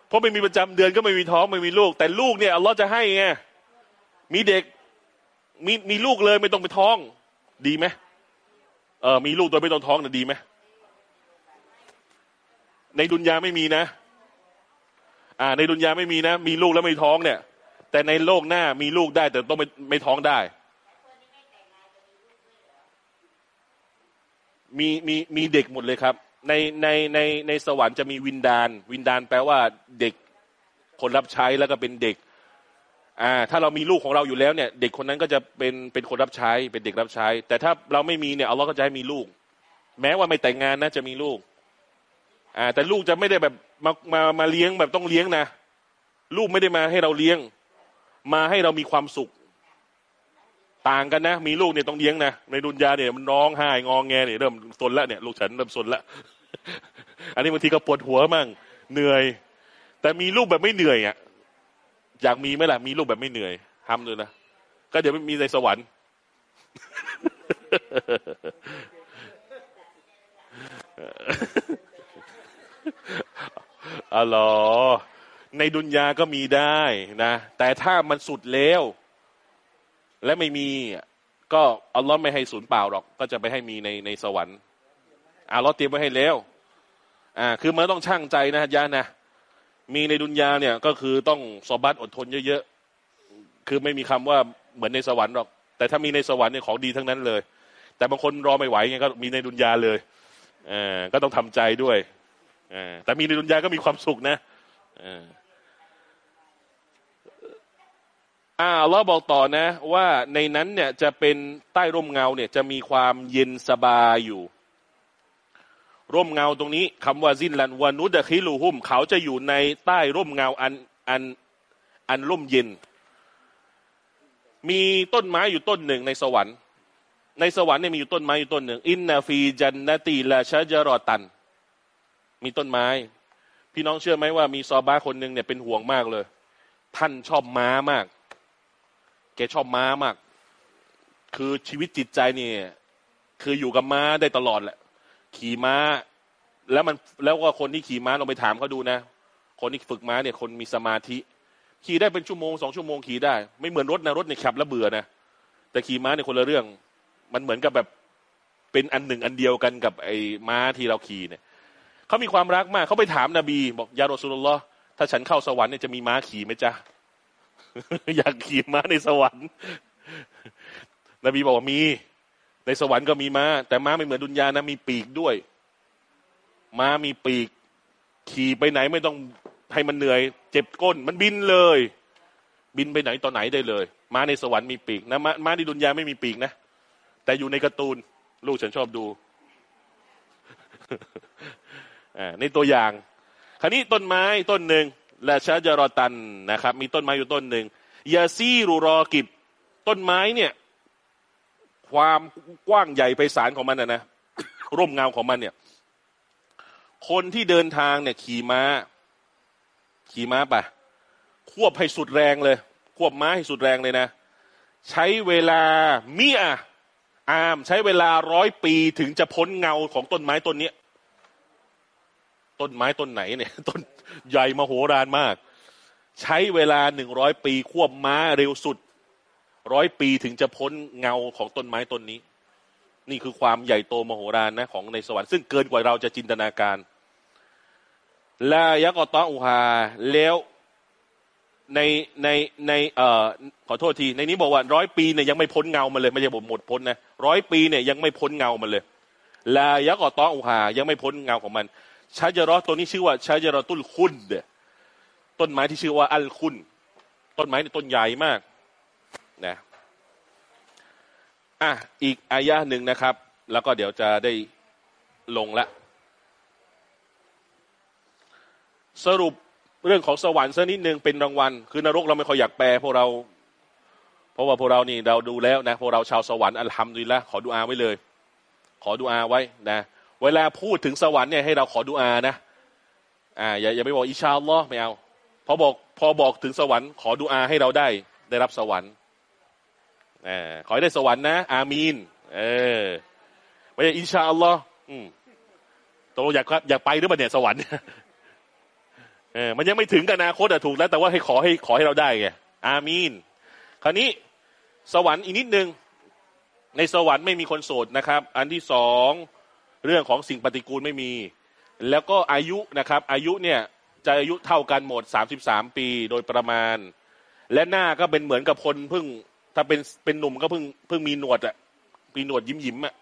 เพราะไม่มีประจำเดือนก็ไม่มีท้องไม่มีลูก แต่ลูกเนี่ยอัลลอฮ์จะให้ไงมีเด็กมีมีลูกเลยไม่ต้องไปท้อง ดีไหมเออมีลูกโดยไม่ต้องท้องน่ะดีไหมในดุนยาไม่มีนะ อ่า ในดุนยาไม่มีนะ มีลูกแล้วไม่ท้องเนี่ย แต่ในโลกหน้ามีลูกได้ แต่ต้องไม่ไม่ท้องได้ มีมีมีเด็กหมดเลยครับ ในในในในสวรรค์จะมีวินดาน วินดานแปลว่าเด็กคนรับใช้แล้วก็เป็นเด็ก อ่า ถ้าเรามีลูกของเราอยู่แล้วเนี่ย เด็กคนนั้นก็จะเป็นเป็นคนรับใช้ เป็นเด็กรับใช้ แต่ถ้าเราไม่มีเนี่ยเอาเราก็จะให้มีลูก แม้ว่าไม่แต่งงานนะจะมีลูก อ่า แต่ลูกจะไม่ได้แบบ มามามาเลี้ยงแบบต้องเลี้ยงนะลูกไม่ได้มาให้เราเลี้ยง มาให้เรามีความสุข ต่างกันนะ มีลูกเนี่ยต้องเลี้ยงนะในดุนยาเนี่ยมันร้องไห้งองแงเนี่ยเริ่มสนละเนี่ยลูกฉันเริ่มสนละอันนี้บางทีก็ปวดหัวมั่งเหนื่อย แต่มีลูกแบบไม่เหนื่อยอะอยากมีไหมล่ะมีลูกแบบไม่เหนื่อยทำเลยนะก็เดี๋ยวไม่มีในสวรรค์ อ๋อเหรอในดุนยาก็มีได้นะ แต่ถ้ามันสุดแล้ว และไม่มีก็อัลลอฮ์ไม่ให้ศูนย์เปล่าหรอก ก็จะไปให้มีในในสวรรค์อัลลอฮ์เตรียมไว้ให้แล้ว อ่า คือมันต้องช่างใจนะยะนะมีในดุนยาเนี่ยก็คือต้องสอบัตอดทนเยอะๆคือไม่มีคำว่าเหมือนในสวรรค์หรอก แต่ถ้ามีในสวรรค์เนี่ยของดีทั้งนั้นเลย แต่บางคนรอไม่ไหวไงก็มีในดุนยาเลยอ่าก็ต้องทำใจด้วย แต่มีในดุนยาก็มีความสุขนะอ่าเราบอกต่อนะ ว่าในนั้นเนี่ยจะเป็นใต้ร่มเงาเนี่ยจะมีความเย็นสบายอยู่ ร่มเงาตรงนี้คำว่าซินลันวานุดะคิลูหุม เขาจะอยู่ในใต้ร่มเงาอันอันอันร่มเย็น มีต้นไม้อยู่ต้นหนึ่งในสวรรค์ ในสวรรค์เนี่ยมีอยู่ต้นไม้อยู่ต้นหนึ่ง อินนาฟีจันนตีลาชาจารอตัน มีต้นไม้ พี่น้องเชื่อไหมว่ามีซอบ้าคนหนึ่งเนี่ยเป็นห่วงมากเลย ท่านชอบม้ามาก แกชอบม้ามาก คือชีวิตจิตใจเนี่ย คืออยู่กับม้าได้ตลอดแหละ ขี่ม้า แล้วมันแล้วก็คนที่ขี่ม้าลองไปถามเขาดูนะ คนที่ฝึกม้าเนี่ยคนมีสมาธิ ขี่ได้เป็นชั่วโมงสองชั่วโมงขี่ได้ ไม่เหมือนรถนะรถเนี่ยขับแล้วเบื่อนะแต่ขี่ม้าเนี่ยคนละเรื่อง มันเหมือนกับแบบเป็นอันหนึ่งอันเดียวกันกับไอ้ม้าที่เราขี่เนี่ย เขามีความรักมากเขาไปถามนบี บอกยาโรสุลลอถ้าฉันเข้าสวรรค์เนี่ยจะมีม้าขี่ไหมจ๊ะอยากขี่ม้าในสวรรค์ นบีบอกว่ามี ในสวรรค์ก็มีม้า แต่ม้าไม่เหมือนดุนยานะมีปีกด้วย ม้ามีปีก ขี่ไปไหนไม่ต้องให้มันเหนื่อย เจ็บก้น มันบินเลย บินไปไหนตอนไหนได้เลย ม้าในสวรรค์มีปีกนะม้าม้าในดุนยาไม่มีปีกนะแต่อยู่ในการ์ตูน ลูกฉันชอบดู ในตัวอย่าง คราวนี้ต้นไม้ต้นหนึ่งและชาจารอตันนะครับ มีต้นไม้อยู่ต้นหนึ่งยาซีรูรอกิบต้นไม้เนี่ย ความกว้างใหญ่ไปสารของมันนะนะร่มเงาของมันเนี่ย คนที่เดินทางเนี่ย ขี่ม้า ขี่ม้าไปควบให้สุดแรงเลย ควบม้าให้สุดแรงเลยนะ ใช้เวลามิอะอาม ใช้เวลาร้อยปีถึงจะพ้นเงาของต้นไม้ต้นเนี้ย ต้นไม้ต้นไหนเนี่ยต้นใหญ่มโหฬารมาก ใช้เวลาหนึ่งร้อยปีควบม้าเร็วสุดร้อยปีถึงจะพ้นเงาของต้นไม้ต้นนี้ นี่คือความใหญ่โตมโหฬารนะของในสวรรค์ซึ่งเกินกว่าเราจะจินตนาการลายักอตออุฮาแล้วในในในเอ่อขอโทษที ในนี้บอกว่าร้อยปีเนี่ยยังไม่พ้นเงามันเลยไม่ใช่บอกหมดพ้นนะร้อยปีเนี่ยยังไม่พ้นเงามันเลยลายักอตออุฮายังไม่พ้นเงาของมัน ชาจรอตัวนี้ชื่อว่าชาจรอตุลคุนต้นไม้ที่ชื่อว่าอัลคุนต้นไม้เนี่ยต้นใหญ่มากนะอะอีกอายะหนึ่งนะครับ แล้วก็เดี๋ยวจะได้ลงละ สรุปเรื่องของสวรรค์สักนิดนึงเป็นรางวัล คือนรกเราไม่ค่อยอยากแปลพวกเรา เพราะว่าพวกเรานี่เราดูแล้วนะพวกเราชาวสวรรค์อัลฮัมดุลิลละขอดูอาไว้เลย ขอดูอาไว้นะ เวลาพูดถึงสวรรค์เนี่ยให้เราขอดูอานะอ่าอย่าอย่าไปบอกอิชาอัลลอฮ์ไม่เอาพอบอกพอบอกถึงสวรรค์ขอดูอาให้เราได้ ได้รับสวรรค์อ่าขอให้ได้สวรรค์นะ อามีน เออไม่ใช่อินชาอัลลอฮ์อืมตกลงอยากอยากไปหรือเปล่าเนี่ยสวรรค์เออมันยังไม่ถึงกับอนาคตอะถูกแล้ว แต่ว่าให้ขอให้ขอให้เราได้ไงอามีน คราวนี้สวรรค์อีกนิดนึง ในสวรรค์ไม่มีคนโสดนะครับ อันที่สอง เรื่องของสิ่งปฏิกูลไม่มี แล้วก็อายุนะครับ อายุเนี่ยจะอายุเท่ากันหมดสามสิบสามปีโดยประมาณ และหน้าก็เป็นเหมือนกับคนเพิ่ง ถ้าเป็นเป็นหนุ่มก็เพิ่งเพิ่งมีหนวดอะมีหนวดยิ้มยิ้มอะ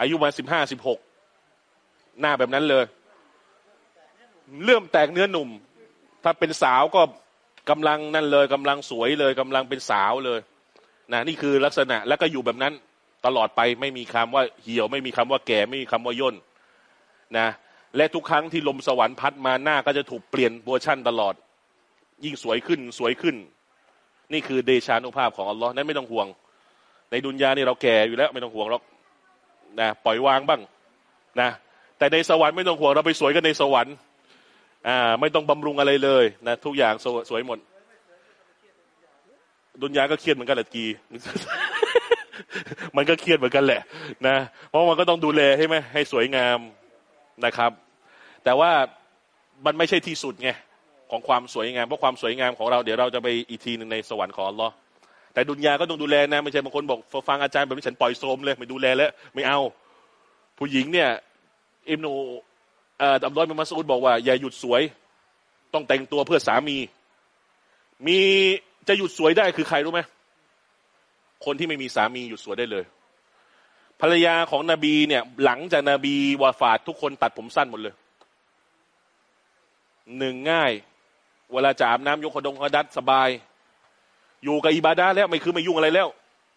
อายุมาสิบห้าสิบหกหน้าแบบนั้นเลย เริ่มแตกเนื้อหนุ่ม ถ้าเป็นสาวก็กำลังนั่นเลยกำลังสวยเลยกำลังเป็นสาวเลยนะนี่คือลักษณะแล้วก็อยู่แบบนั้น ตลอดไปไม่มีคำว่าเหี่ยวไม่มีคำว่าแก่ไม่มีคำว่าย่นนะและทุกครั้งที่ลมสวรรค์พัดมาหน้าก็จะถูกเปลี่ยนเวอร์ชั่นตลอด ยิ่งสวยขึ้นสวยขึ้น นี่คือเดชานุภาพของอัลลอฮ์นั้นไม่ต้องห่วง ในดุนยานี่เราแก่อยู่แล้วไม่ต้องห่วงหรอกนะปล่อยวางบ้างนะแต่ในสวรรค์ไม่ต้องห่วงเราไปสวยกันในสวรรค์อ่าไม่ต้องบำรุงอะไรเลยนะทุกอย่างสวสวยหมด ดุนยาก็เครียดเหมือนกันแหละกี มันก็เครียดเหมือนกันแหละ นะ เพราะมันก็ต้องดูแลให้ไหมให้สวยงามนะครับ แต่ว่ามันไม่ใช่ที่สุดไงของความสวยงามเพราะความสวยงามของเราเดี๋ยวเราจะไปอีกทีหนึ่งในสวรรค์ของอัลลอฮ์แต่ดุนยาก็ต้องดูแลนะไม่ใช่บางคนบอกฟังอาจารย์แบบนี้ฉันปล่อยโสมเลยไม่ดูแลแล้ว ไม่เอา ผู้หญิงเนี่ยอิมโนเอ่ออับดุลลอฮ์บินมัสอุดบอกว่าอย่าหยุดสวย ต้องแต่งตัวเพื่อสามี มีจะหยุดสวยได้คือใครรู้ไหม คนที่ไม่มีสามีหยุดสวยได้เลย ภรรยาของนบีเนี่ย หลังจากนาบีวาฟาดทุกคนตัดผมสั้นหมดเลยหนึ่งง่าย เวลาจะอาบน้ำยกขดงขดัดสบาย อยู่กับอิบาดาแล้วไม่คือไม่ยุ่งอะไรแล้ว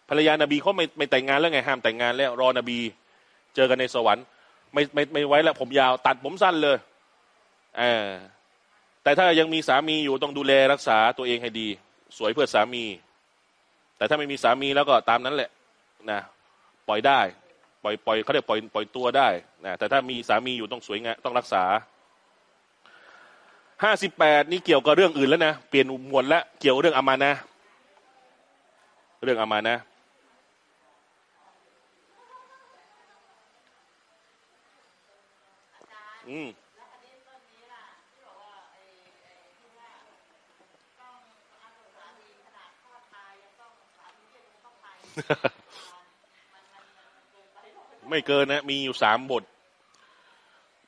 ภรรยานาบีเขาไม่ไม่แต่งงานแล้วไงห้ามแต่งงานแล้ว รอนบี เจอกันในสวรรค์ ไม่ไม่ไม่ไว้แล้ว ผมยาว ตัดผมสั้นเลยเออแต่ถ้ายังมีสามีอยู่ต้องดูแลรักษาตัวเองให้ดี สวยเพื่อสามี แต่ถ้าไม่มีสามีแล้วก็ตามนั้นแหละนะปล่อยได้ ปล่อยปล่อยเขาเรียกปล่อยปล่อยตัวได้นะแต่ถ้ามีสามีอยู่ต้องสวยงามต้องรักษาห้าสิบแปดนี่เกี่ยวกับเรื่องอื่นแล้วนะเปลี่ยนหมวดแล้วเกี่ยวเรื่องอามานะ เรื่องอามานะอืม ไม่เกินนะ มีอยู่สามบท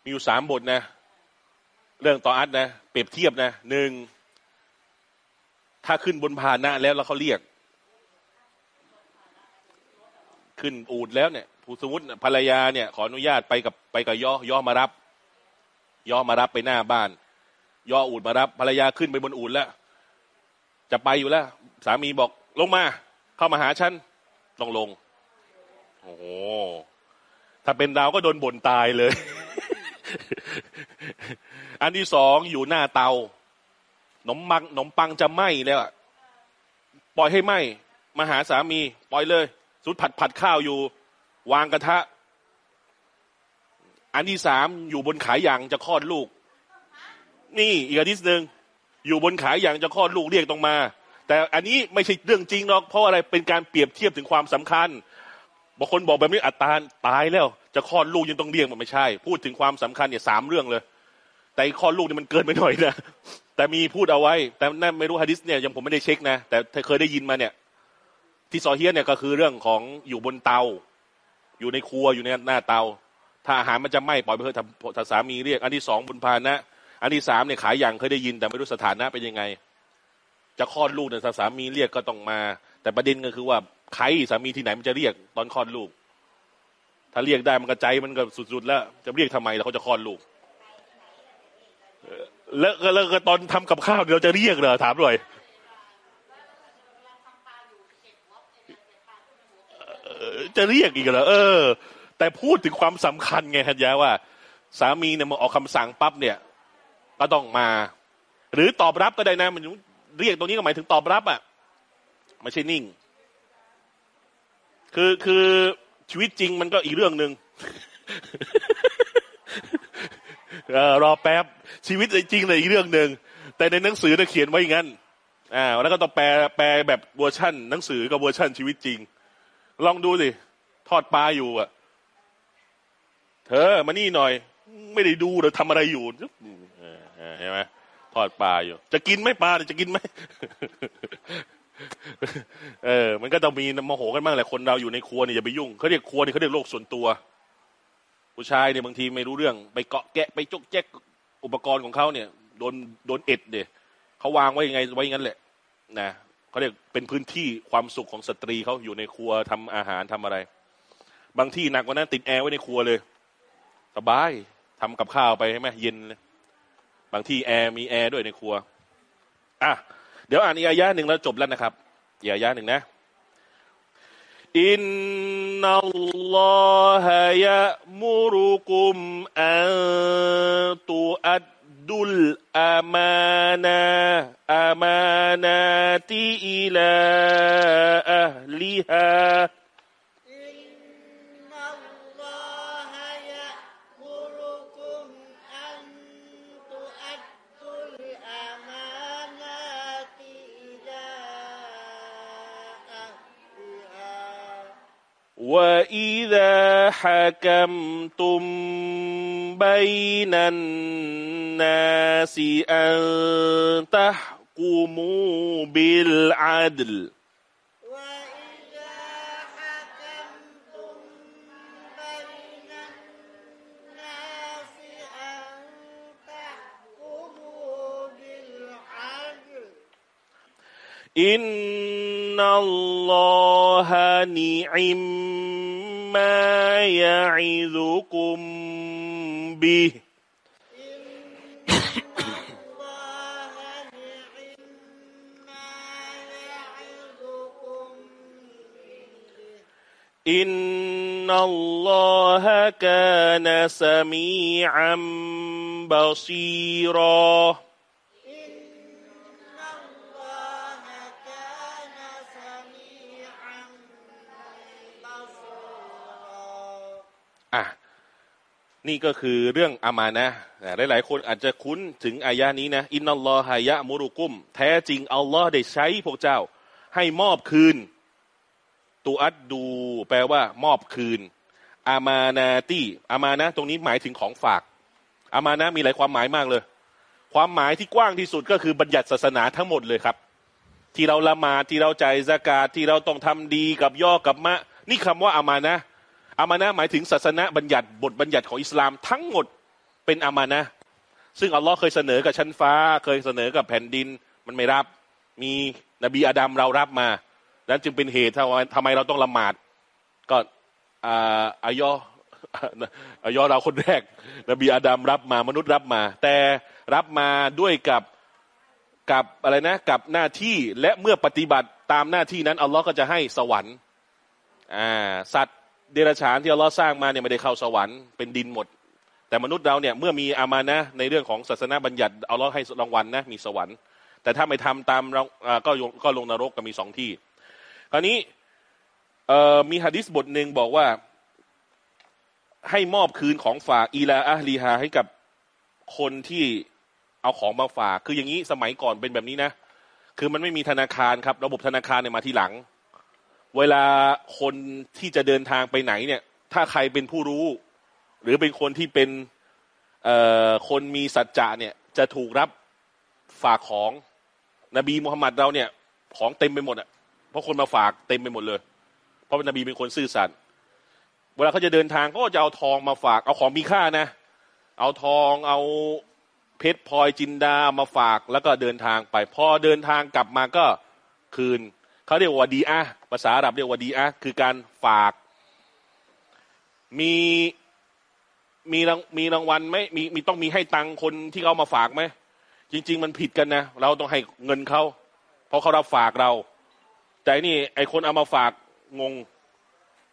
มีอยู่สามบทนะ เรื่องต่ออัดนะ เปรียบเทียบนะหนึ่งถ้าขึ้นบนพาหนะแล้วแล้วเขาเรียก ขึ้นอูดแล้วเนี่ยผู้สมมติภรรยาเนี่ย ขออนุญาตไปกับไปกับย่อย่อมารับ ย่อมารับไปหน้าบ้าน ย่ออูดมารับ ภรรยาขึ้นไปบนอูดแล้ว จะไปอยู่แล้ว สามีบอกลงมา เข้ามาหาฉัน ต้องลง โอ้โห ถ้าเป็นดาวก็โดนบ่นตายเลย อันที่สองอยู่หน้าเตาขนมปังขนมปังจะไหม้แล้วปล่อยให้ไหม้มาหาสามี ปล่อยเลย สุดผัดผัดข้าวอยู่ วางกระทะ อันที่สามอยู่บนขายอย่างจะคลอดลูก นี่อีกอันที่หนึ่งอยู่บนขายอย่างจะคลอดลูกเรียกต้องมา แต่อันนี้ไม่ใช่เรื่องจริงหรอกเพราะอะไรเป็นการเปรียบเทียบถึงความสำคัญบางคนบอกแบบนี้อัตราตายแล้ว จะคลอดลูกยังต้องเรียกมันไม่ใช่ พูดถึงความสำคัญเนี่ยสามเรื่องเลย แต่คลอดลูกเนี่ยมันเกินไปหน่อยนะแต่มีพูดเอาไว้ แต่นั่นไม่รู้ฮะดิษเนี่ยยังผมไม่ได้เช็คนะ แต่เคยได้ยินมาเนี่ย ที่ซอเฮียเนี่ยก็คือเรื่องของอยู่บนเตา อยู่ในครัวอยู่ในหน้าเตา ถ้าอาหารมันจะไหม้ปล่อยไปเถอะถ้าสามีเรียก อันที่สองบนพานะ อันที่สามเนี่ยขายอย่างเคยได้ยิน แต่ไม่รู้สถานะเป็นยังไง จะคลอดลูกเนี่ยสามีเรียกก็ต้องมา แต่ประเด็นก็คือว่าใครสามีที่ไหนมันจะเรียกตอนคลอดลูก ถ้าเรียกได้มันก็ใจมันก็สุดๆ แล้ว จะเรียกทำไมแล้วเขาจะคลอดลูกแล้วแล้วก็ตอนทำกับข้าวเราจะเรียกเหรอถามหน่อยจะเรียกอีกเหรอเออ แต่พูดถึงความสำคัญไงฮันยาว่า สามีเนี่ยมาออกคำสั่งปั๊บเนี่ย ก็ต้องมา หรือตอบรับก็ได้นะมัน เรียกตรงนี้ก็หมายถึงตอบรับอะไม่ใช่นิ่ง คือคือชีวิตจริงมันก็อีกเรื่องหนึ่งรอแป๊บชีวิตจริงเลยอีกเรื่องหนึ่งแต่ในหนังสือจะเขียนไว้อย่างนั้นอ่าแล้วก็ต้องแปลแปลแบบเวอร์ชั่น หนังสือกับเวอร์ชั่นชีวิตจริง ลองดูสิทอดปลาอยู่อะ เธอมานี่หน่อย ไม่ได้ดูหรือทำอะไรอยู่เห็นไหม ทอดปลาอยู่ จะกินไหมปลาจะกินไหมเออ มันก็ต้องมีโมโหกันบ้างแหละคนเราอยู่ในครัวเนี่ยอย่าไปยุ่งเขาเรียกครัวเนี่ยเขาเรียกโลกส่วนตัว ผู้ชายเนี่ยบางทีไม่รู้เรื่อง ไปเกาะแกะไปจกแจ๊กอุปกรณ์ของเขาเนี่ยโดนโดนเอ็ดเดเขาวางไว้ยังไงไว้งั้นแหละ นะเขาเรียกเป็นพื้นที่ความสุขของสตรีเขาอยู่ในครัวทำอาหารทำอะไร บางที่หนักกว่านั้นติดแอร์ไว้ในครัวเลย สบายทำกับข้าวไปใช่ไหมเย็นเลย บางที่แอร์มีแอร์ด้วยในครัวอะเดี๋ยวอ่านอีกอายะหนึ่งแล้วจบแล้วนะครับอีกอายะหนึ่งนะإن الله يأมุรุกุมอันตุอัดดุลอามานะอามานาติอิลาอัลลิฮา واذا حكمتم بين الناس ان تحكموا بالعدل إن إن الله نعم ما يعذكم به. إن الله كان سميعا بصيراً. นี่ก็คือเรื่องอามานะหลายๆ คนอาจจะคุ้นถึงอายะนี้นะอินนัลลอฮะยะมุรุกุม แท้จริงอัลลอฮ์ได้ใช้พวกเจ้า ให้มอบคืนตูอัดดู แปลว่า มอบคืน อามานาตีอามานะ ตรงนี้หมายถึงของฝาก อามานะมีหลายความหมายมากเลย ความหมายที่กว้างที่สุดก็คือบัญญัติศาสนาทั้งหมดเลยครับ ที่เราละหมาดที่เราใจสกาดที่เราต้องทำดีกับย่อกับมะ นี่คำว่าอามานะ อามานะหมายถึงศาสนาบัญญัติบทบัญญัติของอิสลามทั้งหมดเป็นอามานะซึ่งอัลลอฮ์เคยเสนอกับชั้นฟ้า เคยเสนอกับแผ่นดินมันไม่รับ มีนบีอาดัมเรารับมา นั้นจึงเป็นเหตุทำไมทำไมเราต้องละหมาด ก็อาอายออายอเราคนแรก นบีอาดัมรับมามนุษย์รับมา แต่รับมาด้วยกับกับอะไรนะกับหน้าที่และเมื่อปฏิบัติตามหน้าที่นั้นอัลลอฮ์ก็จะให้สวรรค์อ่าสัตว์ เดรัจฉานที่อัลลอฮ์สร้างมาเนี่ยไม่ได้เข้าสวรรค์เป็นดินหมด แต่มนุษย์เราเนี่ยเมื่อมีอามานะในเรื่องของศาสนาบัญญัติอัลลอฮ์ให้รางวัลนะมีสวรรค์ แต่ถ้าไม่ทำตามเราก็ก็ลงนรกก็มีสองที่ คราวนี้มีฮะดิษบทหนึ่งบอกว่าให้มอบคืนของฝากอีลาอะฮลีฮาให้กับคนที่เอาของมาฝาก คืออย่างนี้สมัยก่อนเป็นแบบนี้นะ คือมันไม่มีธนาคารครับ ระบบธนาคารเนี่ยมาทีหลัง เวลาคนที่จะเดินทางไปไหนเนี่ย ถ้าใครเป็นผู้รู้ หรือเป็นคนที่เป็นคนมีสัจจะเนี่ยจะถูกรับฝากของนบีมุฮัมมัดเราเนี่ย ของเต็มไปหมดอะเพราะคนมาฝากเต็มไปหมดเลย เพราะนบีเป็นคนซื่อสัตย์เวลาเขาจะเดินทางก็จะเอาทองมาฝากเอาของมีค่านะ เอาทองเอาเพชรพลอยจินดามาฝากแล้วก็เดินทางไป พอเดินทางกลับมาก็คืน เขาเรียกว่าดีอะภาษาอาหรับเรียกว่าดีอะคือการฝาก มีมีรางมีรางวัลไหมมีมีต้องมีให้ตังคนที่เขามาฝากไหมจริง ๆ มันผิดกันนะเราต้องให้เงินเขาเพราะเขารับฝากเรา แต่นี่ ไอคนเอามาฝากงง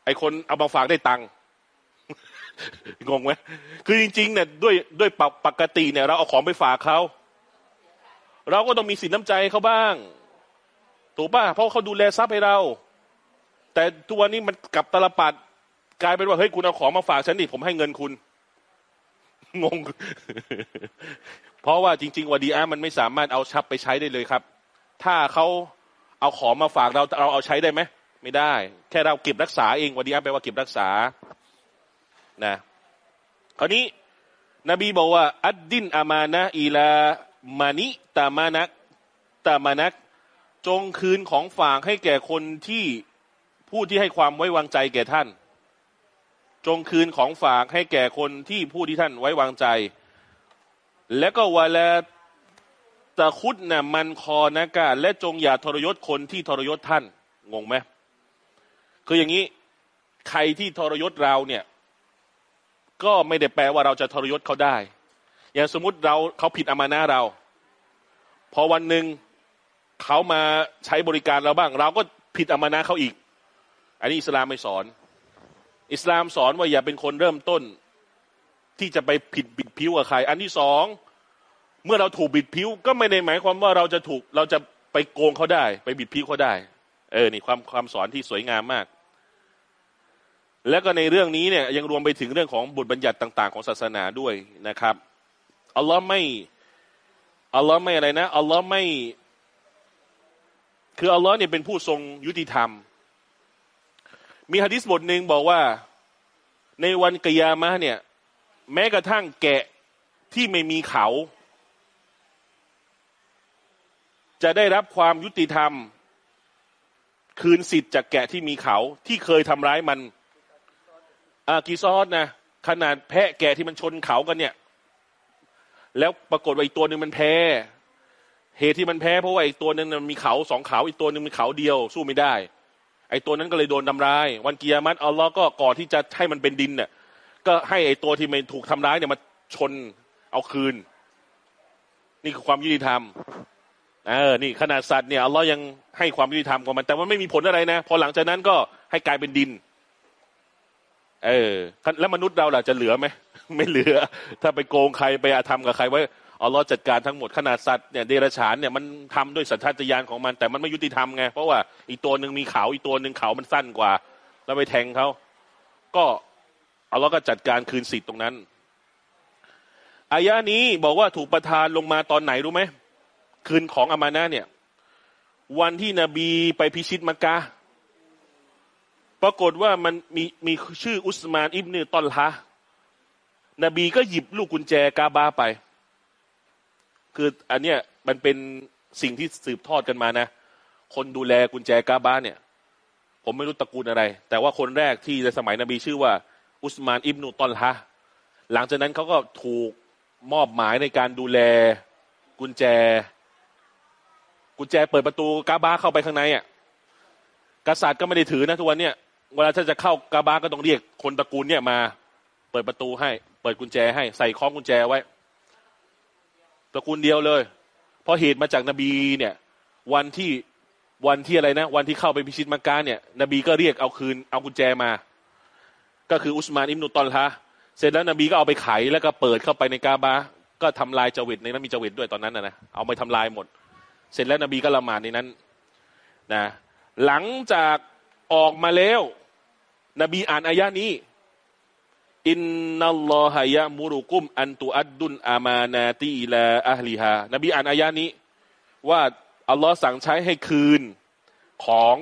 ไอคนเอามาฝากได้ตังงงไหมคือจริง ๆ เนี่ยด้วยด้วยปกปกติเนี่ย เราเอาของไปฝากเขาเราก็ต้องมีสินน้ำใจเขาบ้าง ถูกป่ะเพราะเขาดูแลทรัพย์ให้เรา แต่ตัวนี้มันกลับตลปัดกลายเป็นว่าเฮ้ยคุณเอาของมาฝากฉันดิผมให้เงินคุณ งง เพราะว่าจริง ๆวาดีอามันไม่สามารถเอาชับไปใช้ได้เลยครับ ถ้าเขาเอาของมาฝากเราเราเอาใช้ได้ไหมไม่ได้ แค่เราเก็บรักษาเองวาดีอาแปลว่าเก็บรักษา นะ คราวนี้ นบีบอกว่า อัดดินอามานะอีลามานิตามานักตามานัก จงคืนของฝากให้แก่คนที่ผู้ที่ให้ความไว้วางใจแก่ท่าน จงคืนของฝากให้แก่คนที่ผู้ที่ท่านไว้วางใจ และก็วาลาตะคุดนะมันคอนากาและจงอย่าทรยศคนที่ทรยศท่านงงไหมคืออย่างนี้ใครที่ทรยศเราเนี่ย ก็ไม่ได้แปลว่าเราจะทรยศเขาได้ อย่างสมมติเราเขาผิดอามานะเรา พอวันหนึ่ง เขามาใช้บริการเราบ้าง เราก็ผิดอามานะเขาอีก อันนี้อิสลามไม่สอน อิสลามสอนว่าอย่าเป็นคนเริ่มต้น ที่จะไปผิดบิดผิวกับใคร อันที่สองเมื่อเราถูกบิดผิวก็ไม่ได้หมายความว่าเราจะถูกเราจะไปโกงเขาได้ ไปบิดผิวเขาได้ เออนี่ความความสอนที่สวยงามมาก แล้วก็ในเรื่องนี้เนี่ยยังรวมไปถึงเรื่องของบทบัญญัติต่าง ๆ ของศาสนาด้วยนะครับอัลลอฮ์ไม่อัลลอฮ์ไม่อะไรนะอัลลอฮ์ไม่ คืออัลลอฮ์เนี่ยเป็นผู้ทรงยุติธรรม มีฮะดิษบทหนึ่งบอกว่าในวันกิยามะเนี่ย แม้กระทั่งแกะที่ไม่มีเขา จะได้รับความยุติธรรม คืนสิทธิ์จากแกะที่มีเขาที่เคยทำร้ายมันอากีซอสนะขนาดแพะแกะที่มันชนเขากันเนี่ย แล้วปรากฏว่าอีกตัวหนึ่งมันแพ้ เหตุที่มันแพ้เพราะว่าไอีกตัวนึงมันมีเขาสองเขาอีกตัวนึงมีเขาเดียว สู้ไม่ได้ ไอ้ตัวนั้นก็เลยโดนทำร้าย วันกิยามัตอัลลอฮ์ก็ก่อนที่จะให้มันเป็นดินเนี่ยก็ให้ไอ้ตัวที่มันถูกทำร้ายเนี่ยมาชนเอาคืน นี่คือความยุติธรรมเออนี่ขนาดสัตว์เนี่ยอัลลอฮ์ยังให้ความยุติธรรมกับมัน แต่ว่าไม่มีผลอะไรนะพอหลังจากนั้นก็ให้กลายเป็นดิน เออ แล้วมนุษย์เราล่ะจะเหลือไหมไม่เหลือ ถ้าไปโกงใครไปอาธรรมกับใครไว้ อัลลอฮ์จัดการทั้งหมดขนาดสัตว์เนี่ยเดรัจฉานเนี่ยมันทำด้วยสัญชาตญาณของมัน แต่มันไม่ยุติธรรมไงเพราะว่าอีกตัวหนึ่งมีเขาอีกตัวหนึ่งเขามันสั้นกว่า แล้วไปแทงเขาก็อัลลอฮ์ก็จัดการคืนสิทธิ์ตรงนั้นอายะนี้บอกว่าถูกประทานลงมาตอนไหนรู้ไหมคืนของอามานะเนี่ย วันที่นบีไปพิชิตมักกะปรากฏว่ามันมีมีชื่ออุสมานอิบเนตอนละนบีก็หยิบลูกกุญแจกาบาไป คืออันเนี้ยมันเป็นสิ่งที่สืบทอดกันมานะ คนดูแลกุญแจกาบาเนี่ย ผมไม่รู้ตระกูลอะไร แต่ว่าคนแรกที่ในสมัยนบีชื่อว่า อุสมานอิบนุตอลฮะหลังจากนั้นเขาก็ถูกมอบหมายในการดูแลกุญแจ กุญแจเปิดประตูกาบาเข้าไปข้างในอะกษัตริย์ก็ไม่ได้ถือนะทุกวันเนี่ยเวลาถ้าจะเข้ากาบาก็ต้องเรียกคนตระกูลเนี่ยมา เปิดประตูให้ เปิดกุญแจให้ใส่คล้องกุญแจไว้ ตระกูลเดียวเลย เพราะเหตุมาจากนบีเนี่ย วันที่วันที่อะไรนะ วันที่เข้าไปพิชิตมักกะเนี่ย นบีก็เรียกเอาคืนเอากุญแจมา ก็คืออุสมานอิมนุตอลฮะเสร็จแล้วนบีก็เอาไปไขแล้วก็เปิดเข้าไปในกาบาก็ทำลายจวิตในนั้นมีจวิตด้วยตอนนั้นนะนะเอาไปทำลายหมด เสร็จแล้วนบีก็ละหมาดในนั้นนะหลังจากออกมาแล้ว นบีอ่านอายะนี้ إن الله يأمركم أن تؤدوا الأمانات إلى أهلها นบีอ่านอายะนี้ ว่าอัลลอฮ์สั่งใช้ให้คืนของ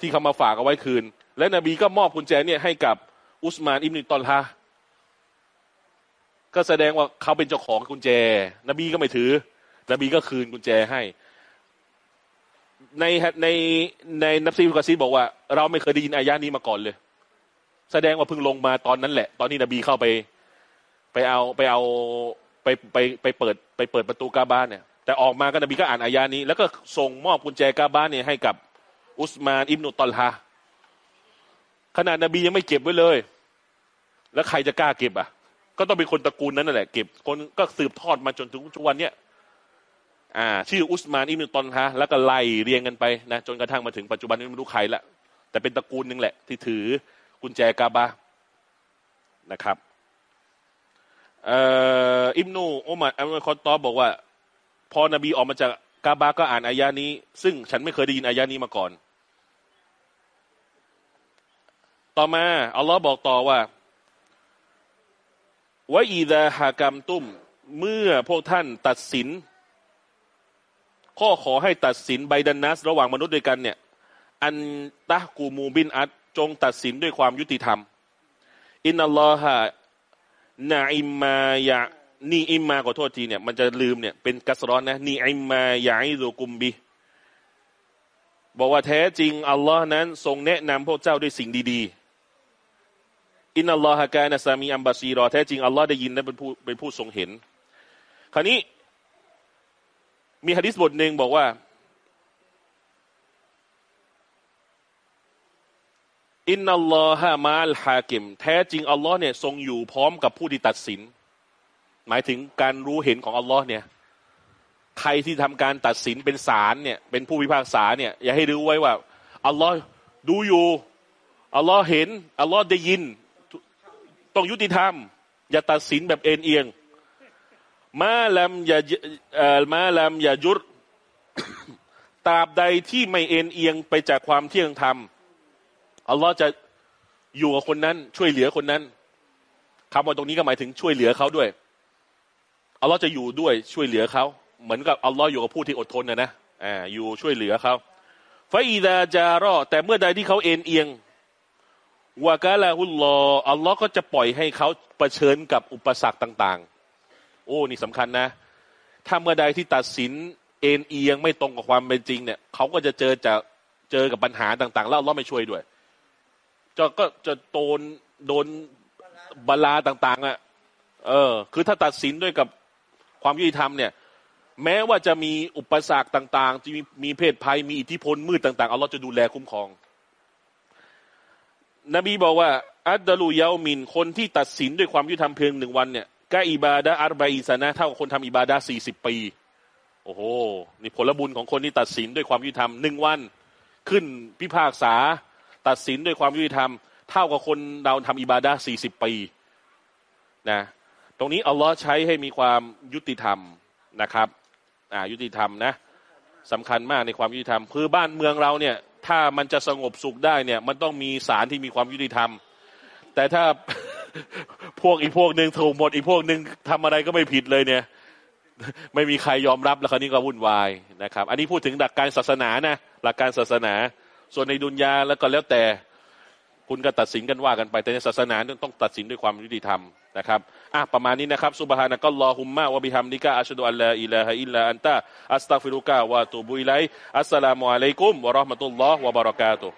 ที่เขามาฝากเอาไว้คืน และนบีก็มอบกุญแจเนี่ยให้กับอุสมานอิบนิตอลฮะก็แสดงว่าเขาเป็นเจ้าของกุญแจ นบีก็ไม่ถือ นบีก็คืนกุญแจให้ ในในในนับซีบุกซีบอกว่า เราไม่เคยได้ยินอายะนี้มาก่อนเลย แสดงว่าเพิ่งลงมาตอนนั้นแหละ ตอนนี้นบีเข้าไป ไปเอาไปเอาไปไปไปเปิดไปเปิดประตูกาบ้านเนี่ย แต่ออกมาก็นบีก็อ่านอายานี้ แล้วก็ส่งมอบกุญแจกาบ้านเนี่ยให้กับอุสมานอิบนุตอลฮะขนาดนบียังไม่เก็บไว้เลย แล้วใครจะกล้าเก็บอะ ก็ต้องเป็นคนตระกูลนั้นนั่นแหละเก็บคนก็สืบทอดมาจนถึงทุกวันเนี้ยอ่า ชื่ออุสมานอิบนุตอลฮะแล้วก็ไล่เรียงกันไปนะจนกระทั่งมาถึงปัจจุบันนี้ไม่รู้ใครละแต่เป็นตระกูลหนึ่งแหละ ที่ถือ กุญแจกาบานะครับอิบนูอุมัดอัลคอตอบอกว่า พอนบีออกมาจากกาบาก็อ่านอายานี้ ซึ่งฉันไม่เคยได้ยินอายานี้มาก่อน ต่อมาอัลลอฮ์บอกต่อว่าว่าอีดาฮากรมตุ้มเมื่อพวกท่านตัดสิน ข้อขอให้ตัดสินไบดันนัส ระหว่างมนุษย์ด้วยกันเนี่ย อันตะกูมูบินอัด จงตัดสินด้วยความยุติธรรม อินนัลลอฮะนาอิมมายะนีอิมมาขอโทษทีเนี่ยมันจะลืมเนี่ยเป็นกัสรอนนะนีอิมมายะอิรุกุมบีบอกว่าแท้จริงอัลลอฮ์นั้นทรงแนะนำพวกเจ้าด้วยสิ่งดีๆ อินนัลลอฮะกานะซามีอัมบาซีรอแท้จริงอัลลอฮ์ได้ยินและเป็นผู้เป็นผู้ทรงเห็น คราวนี้มีฮะดิษบทหนึ่งบอกว่า อินนัลลอฮะมาลฮากิม แท้จริงอัลลอฮ์เนี่ยทรงอยู่พร้อมกับผู้ที่ตัดสิน หมายถึงการรู้เห็นของอัลลอฮ์เนี่ยใครที่ทำการตัดสินเป็นศาลเนี่ย เป็นผู้พิพากษาเนี่ย อย่าให้รู้ไว้ว่าอัลลอฮ์ดูอยู่อัลลอฮ์เห็นอัลลอฮ์ได้ยิน ต้องยุติธรรม อย่าตัดสินแบบเอ็นเอียง มาลำอย่ามาลำอย่ายุดตราบใดที่ไม่เอ็นเอียงไปจากความเที่ยงธรรม อัลลอฮ์จะอยู่กับคนนั้น ช่วยเหลือคนนั้นคำว่าตรงนี้ก็หมายถึงช่วยเหลือเขาด้วยอัลลอฮ์จะอยู่ด้วยช่วยเหลือเขาเหมือนกับอัลลอฮ์อยู่กับผู้ที่อดทนนะนะอ่าอยู่ช่วยเหลือเขาฟาอีดาจารอแต่เมื่อใดที่เขาเอ็นเอียงวากาลาฮุลลออัลลอฮ์ก็จะปล่อยให้เขาเผชิญกับอุปสรรคต่าง ๆ โอ้นี่สำคัญนะ ถ้าเมื่อใดที่ตัดสินเอ็นเอียงไม่ตรงกับความเป็นจริงเนี่ยเขาก็จะเจอจะเจอกับปัญหาต่าง ๆ แล้วเราไม่ช่วยด้วย จะก็จะโดนโดนบาลาต่าง ๆ อะ เออ คือถ้าตัดสินด้วยกับความยุติธรรมเนี่ย แม้ว่าจะมีอุปสรรคต่างๆจะมีมีเพศภัยมีอิทธิพลมืดต่างๆเอาเราจะดูแลคุ้มครอง นบีบอกว่า อัดดลูยามิน คนที่ตัดสินด้วยความยุติธรรมเพียงหนึ่งวันเนี่ยก็อิบาดะอัรบะอีสนะเท่ากับคนทำอิบาดะสี่สิบปี โอ้โห นี่ผลบุญของคนที่ตัดสินด้วยความยุติธรรมหนึ่งวัน ขึ้นพิพากษา ตัดสินด้วยความยุติธรรม เท่ากับคนเราทำอิบาดะสี่สิบปีนะตรงนี้อัลลอฮ์ใช้ให้มีความยุติธรรมนะครับอ่ายุติธรรมนะสำคัญมากในความยุติธรรม คือบ้านเมืองเราเนี่ย ถ้ามันจะสงบสุขได้เนี่ย มันต้องมีศาลที่มีความยุติธรรม แต่ถ้าพวกอีกพวกหนึ่งถูกหมดอีกพวกหนึ่งทำอะไรก็ไม่ผิดเลยเนี่ย ไม่มีใครยอมรับแล้วคราวนี้ก็วุ่นวายนะครับ อันนี้พูดถึงหลักการศาสนานะหลักการศาสนา ส่วนในดุนยาแล้วก็แล้วแต่คุณก็ตัดสินกันว่ากันไป แต่ในศาสนาต้องตัดสินด้วยความยุติธรรมนะครับอะประมาณนี้นะครับซุบฮานะกัลลอฮุมมะวะบิฮัมดิกะอัชฮะดุอัลลาอิลาฮะอิลลาอันตะอัสตัฟิรุกะวะตูบุอิไลอัสสลามุอะลัยกุมวะราะห์มะตุลลอฮ์วะบะเราะกาตุฮ์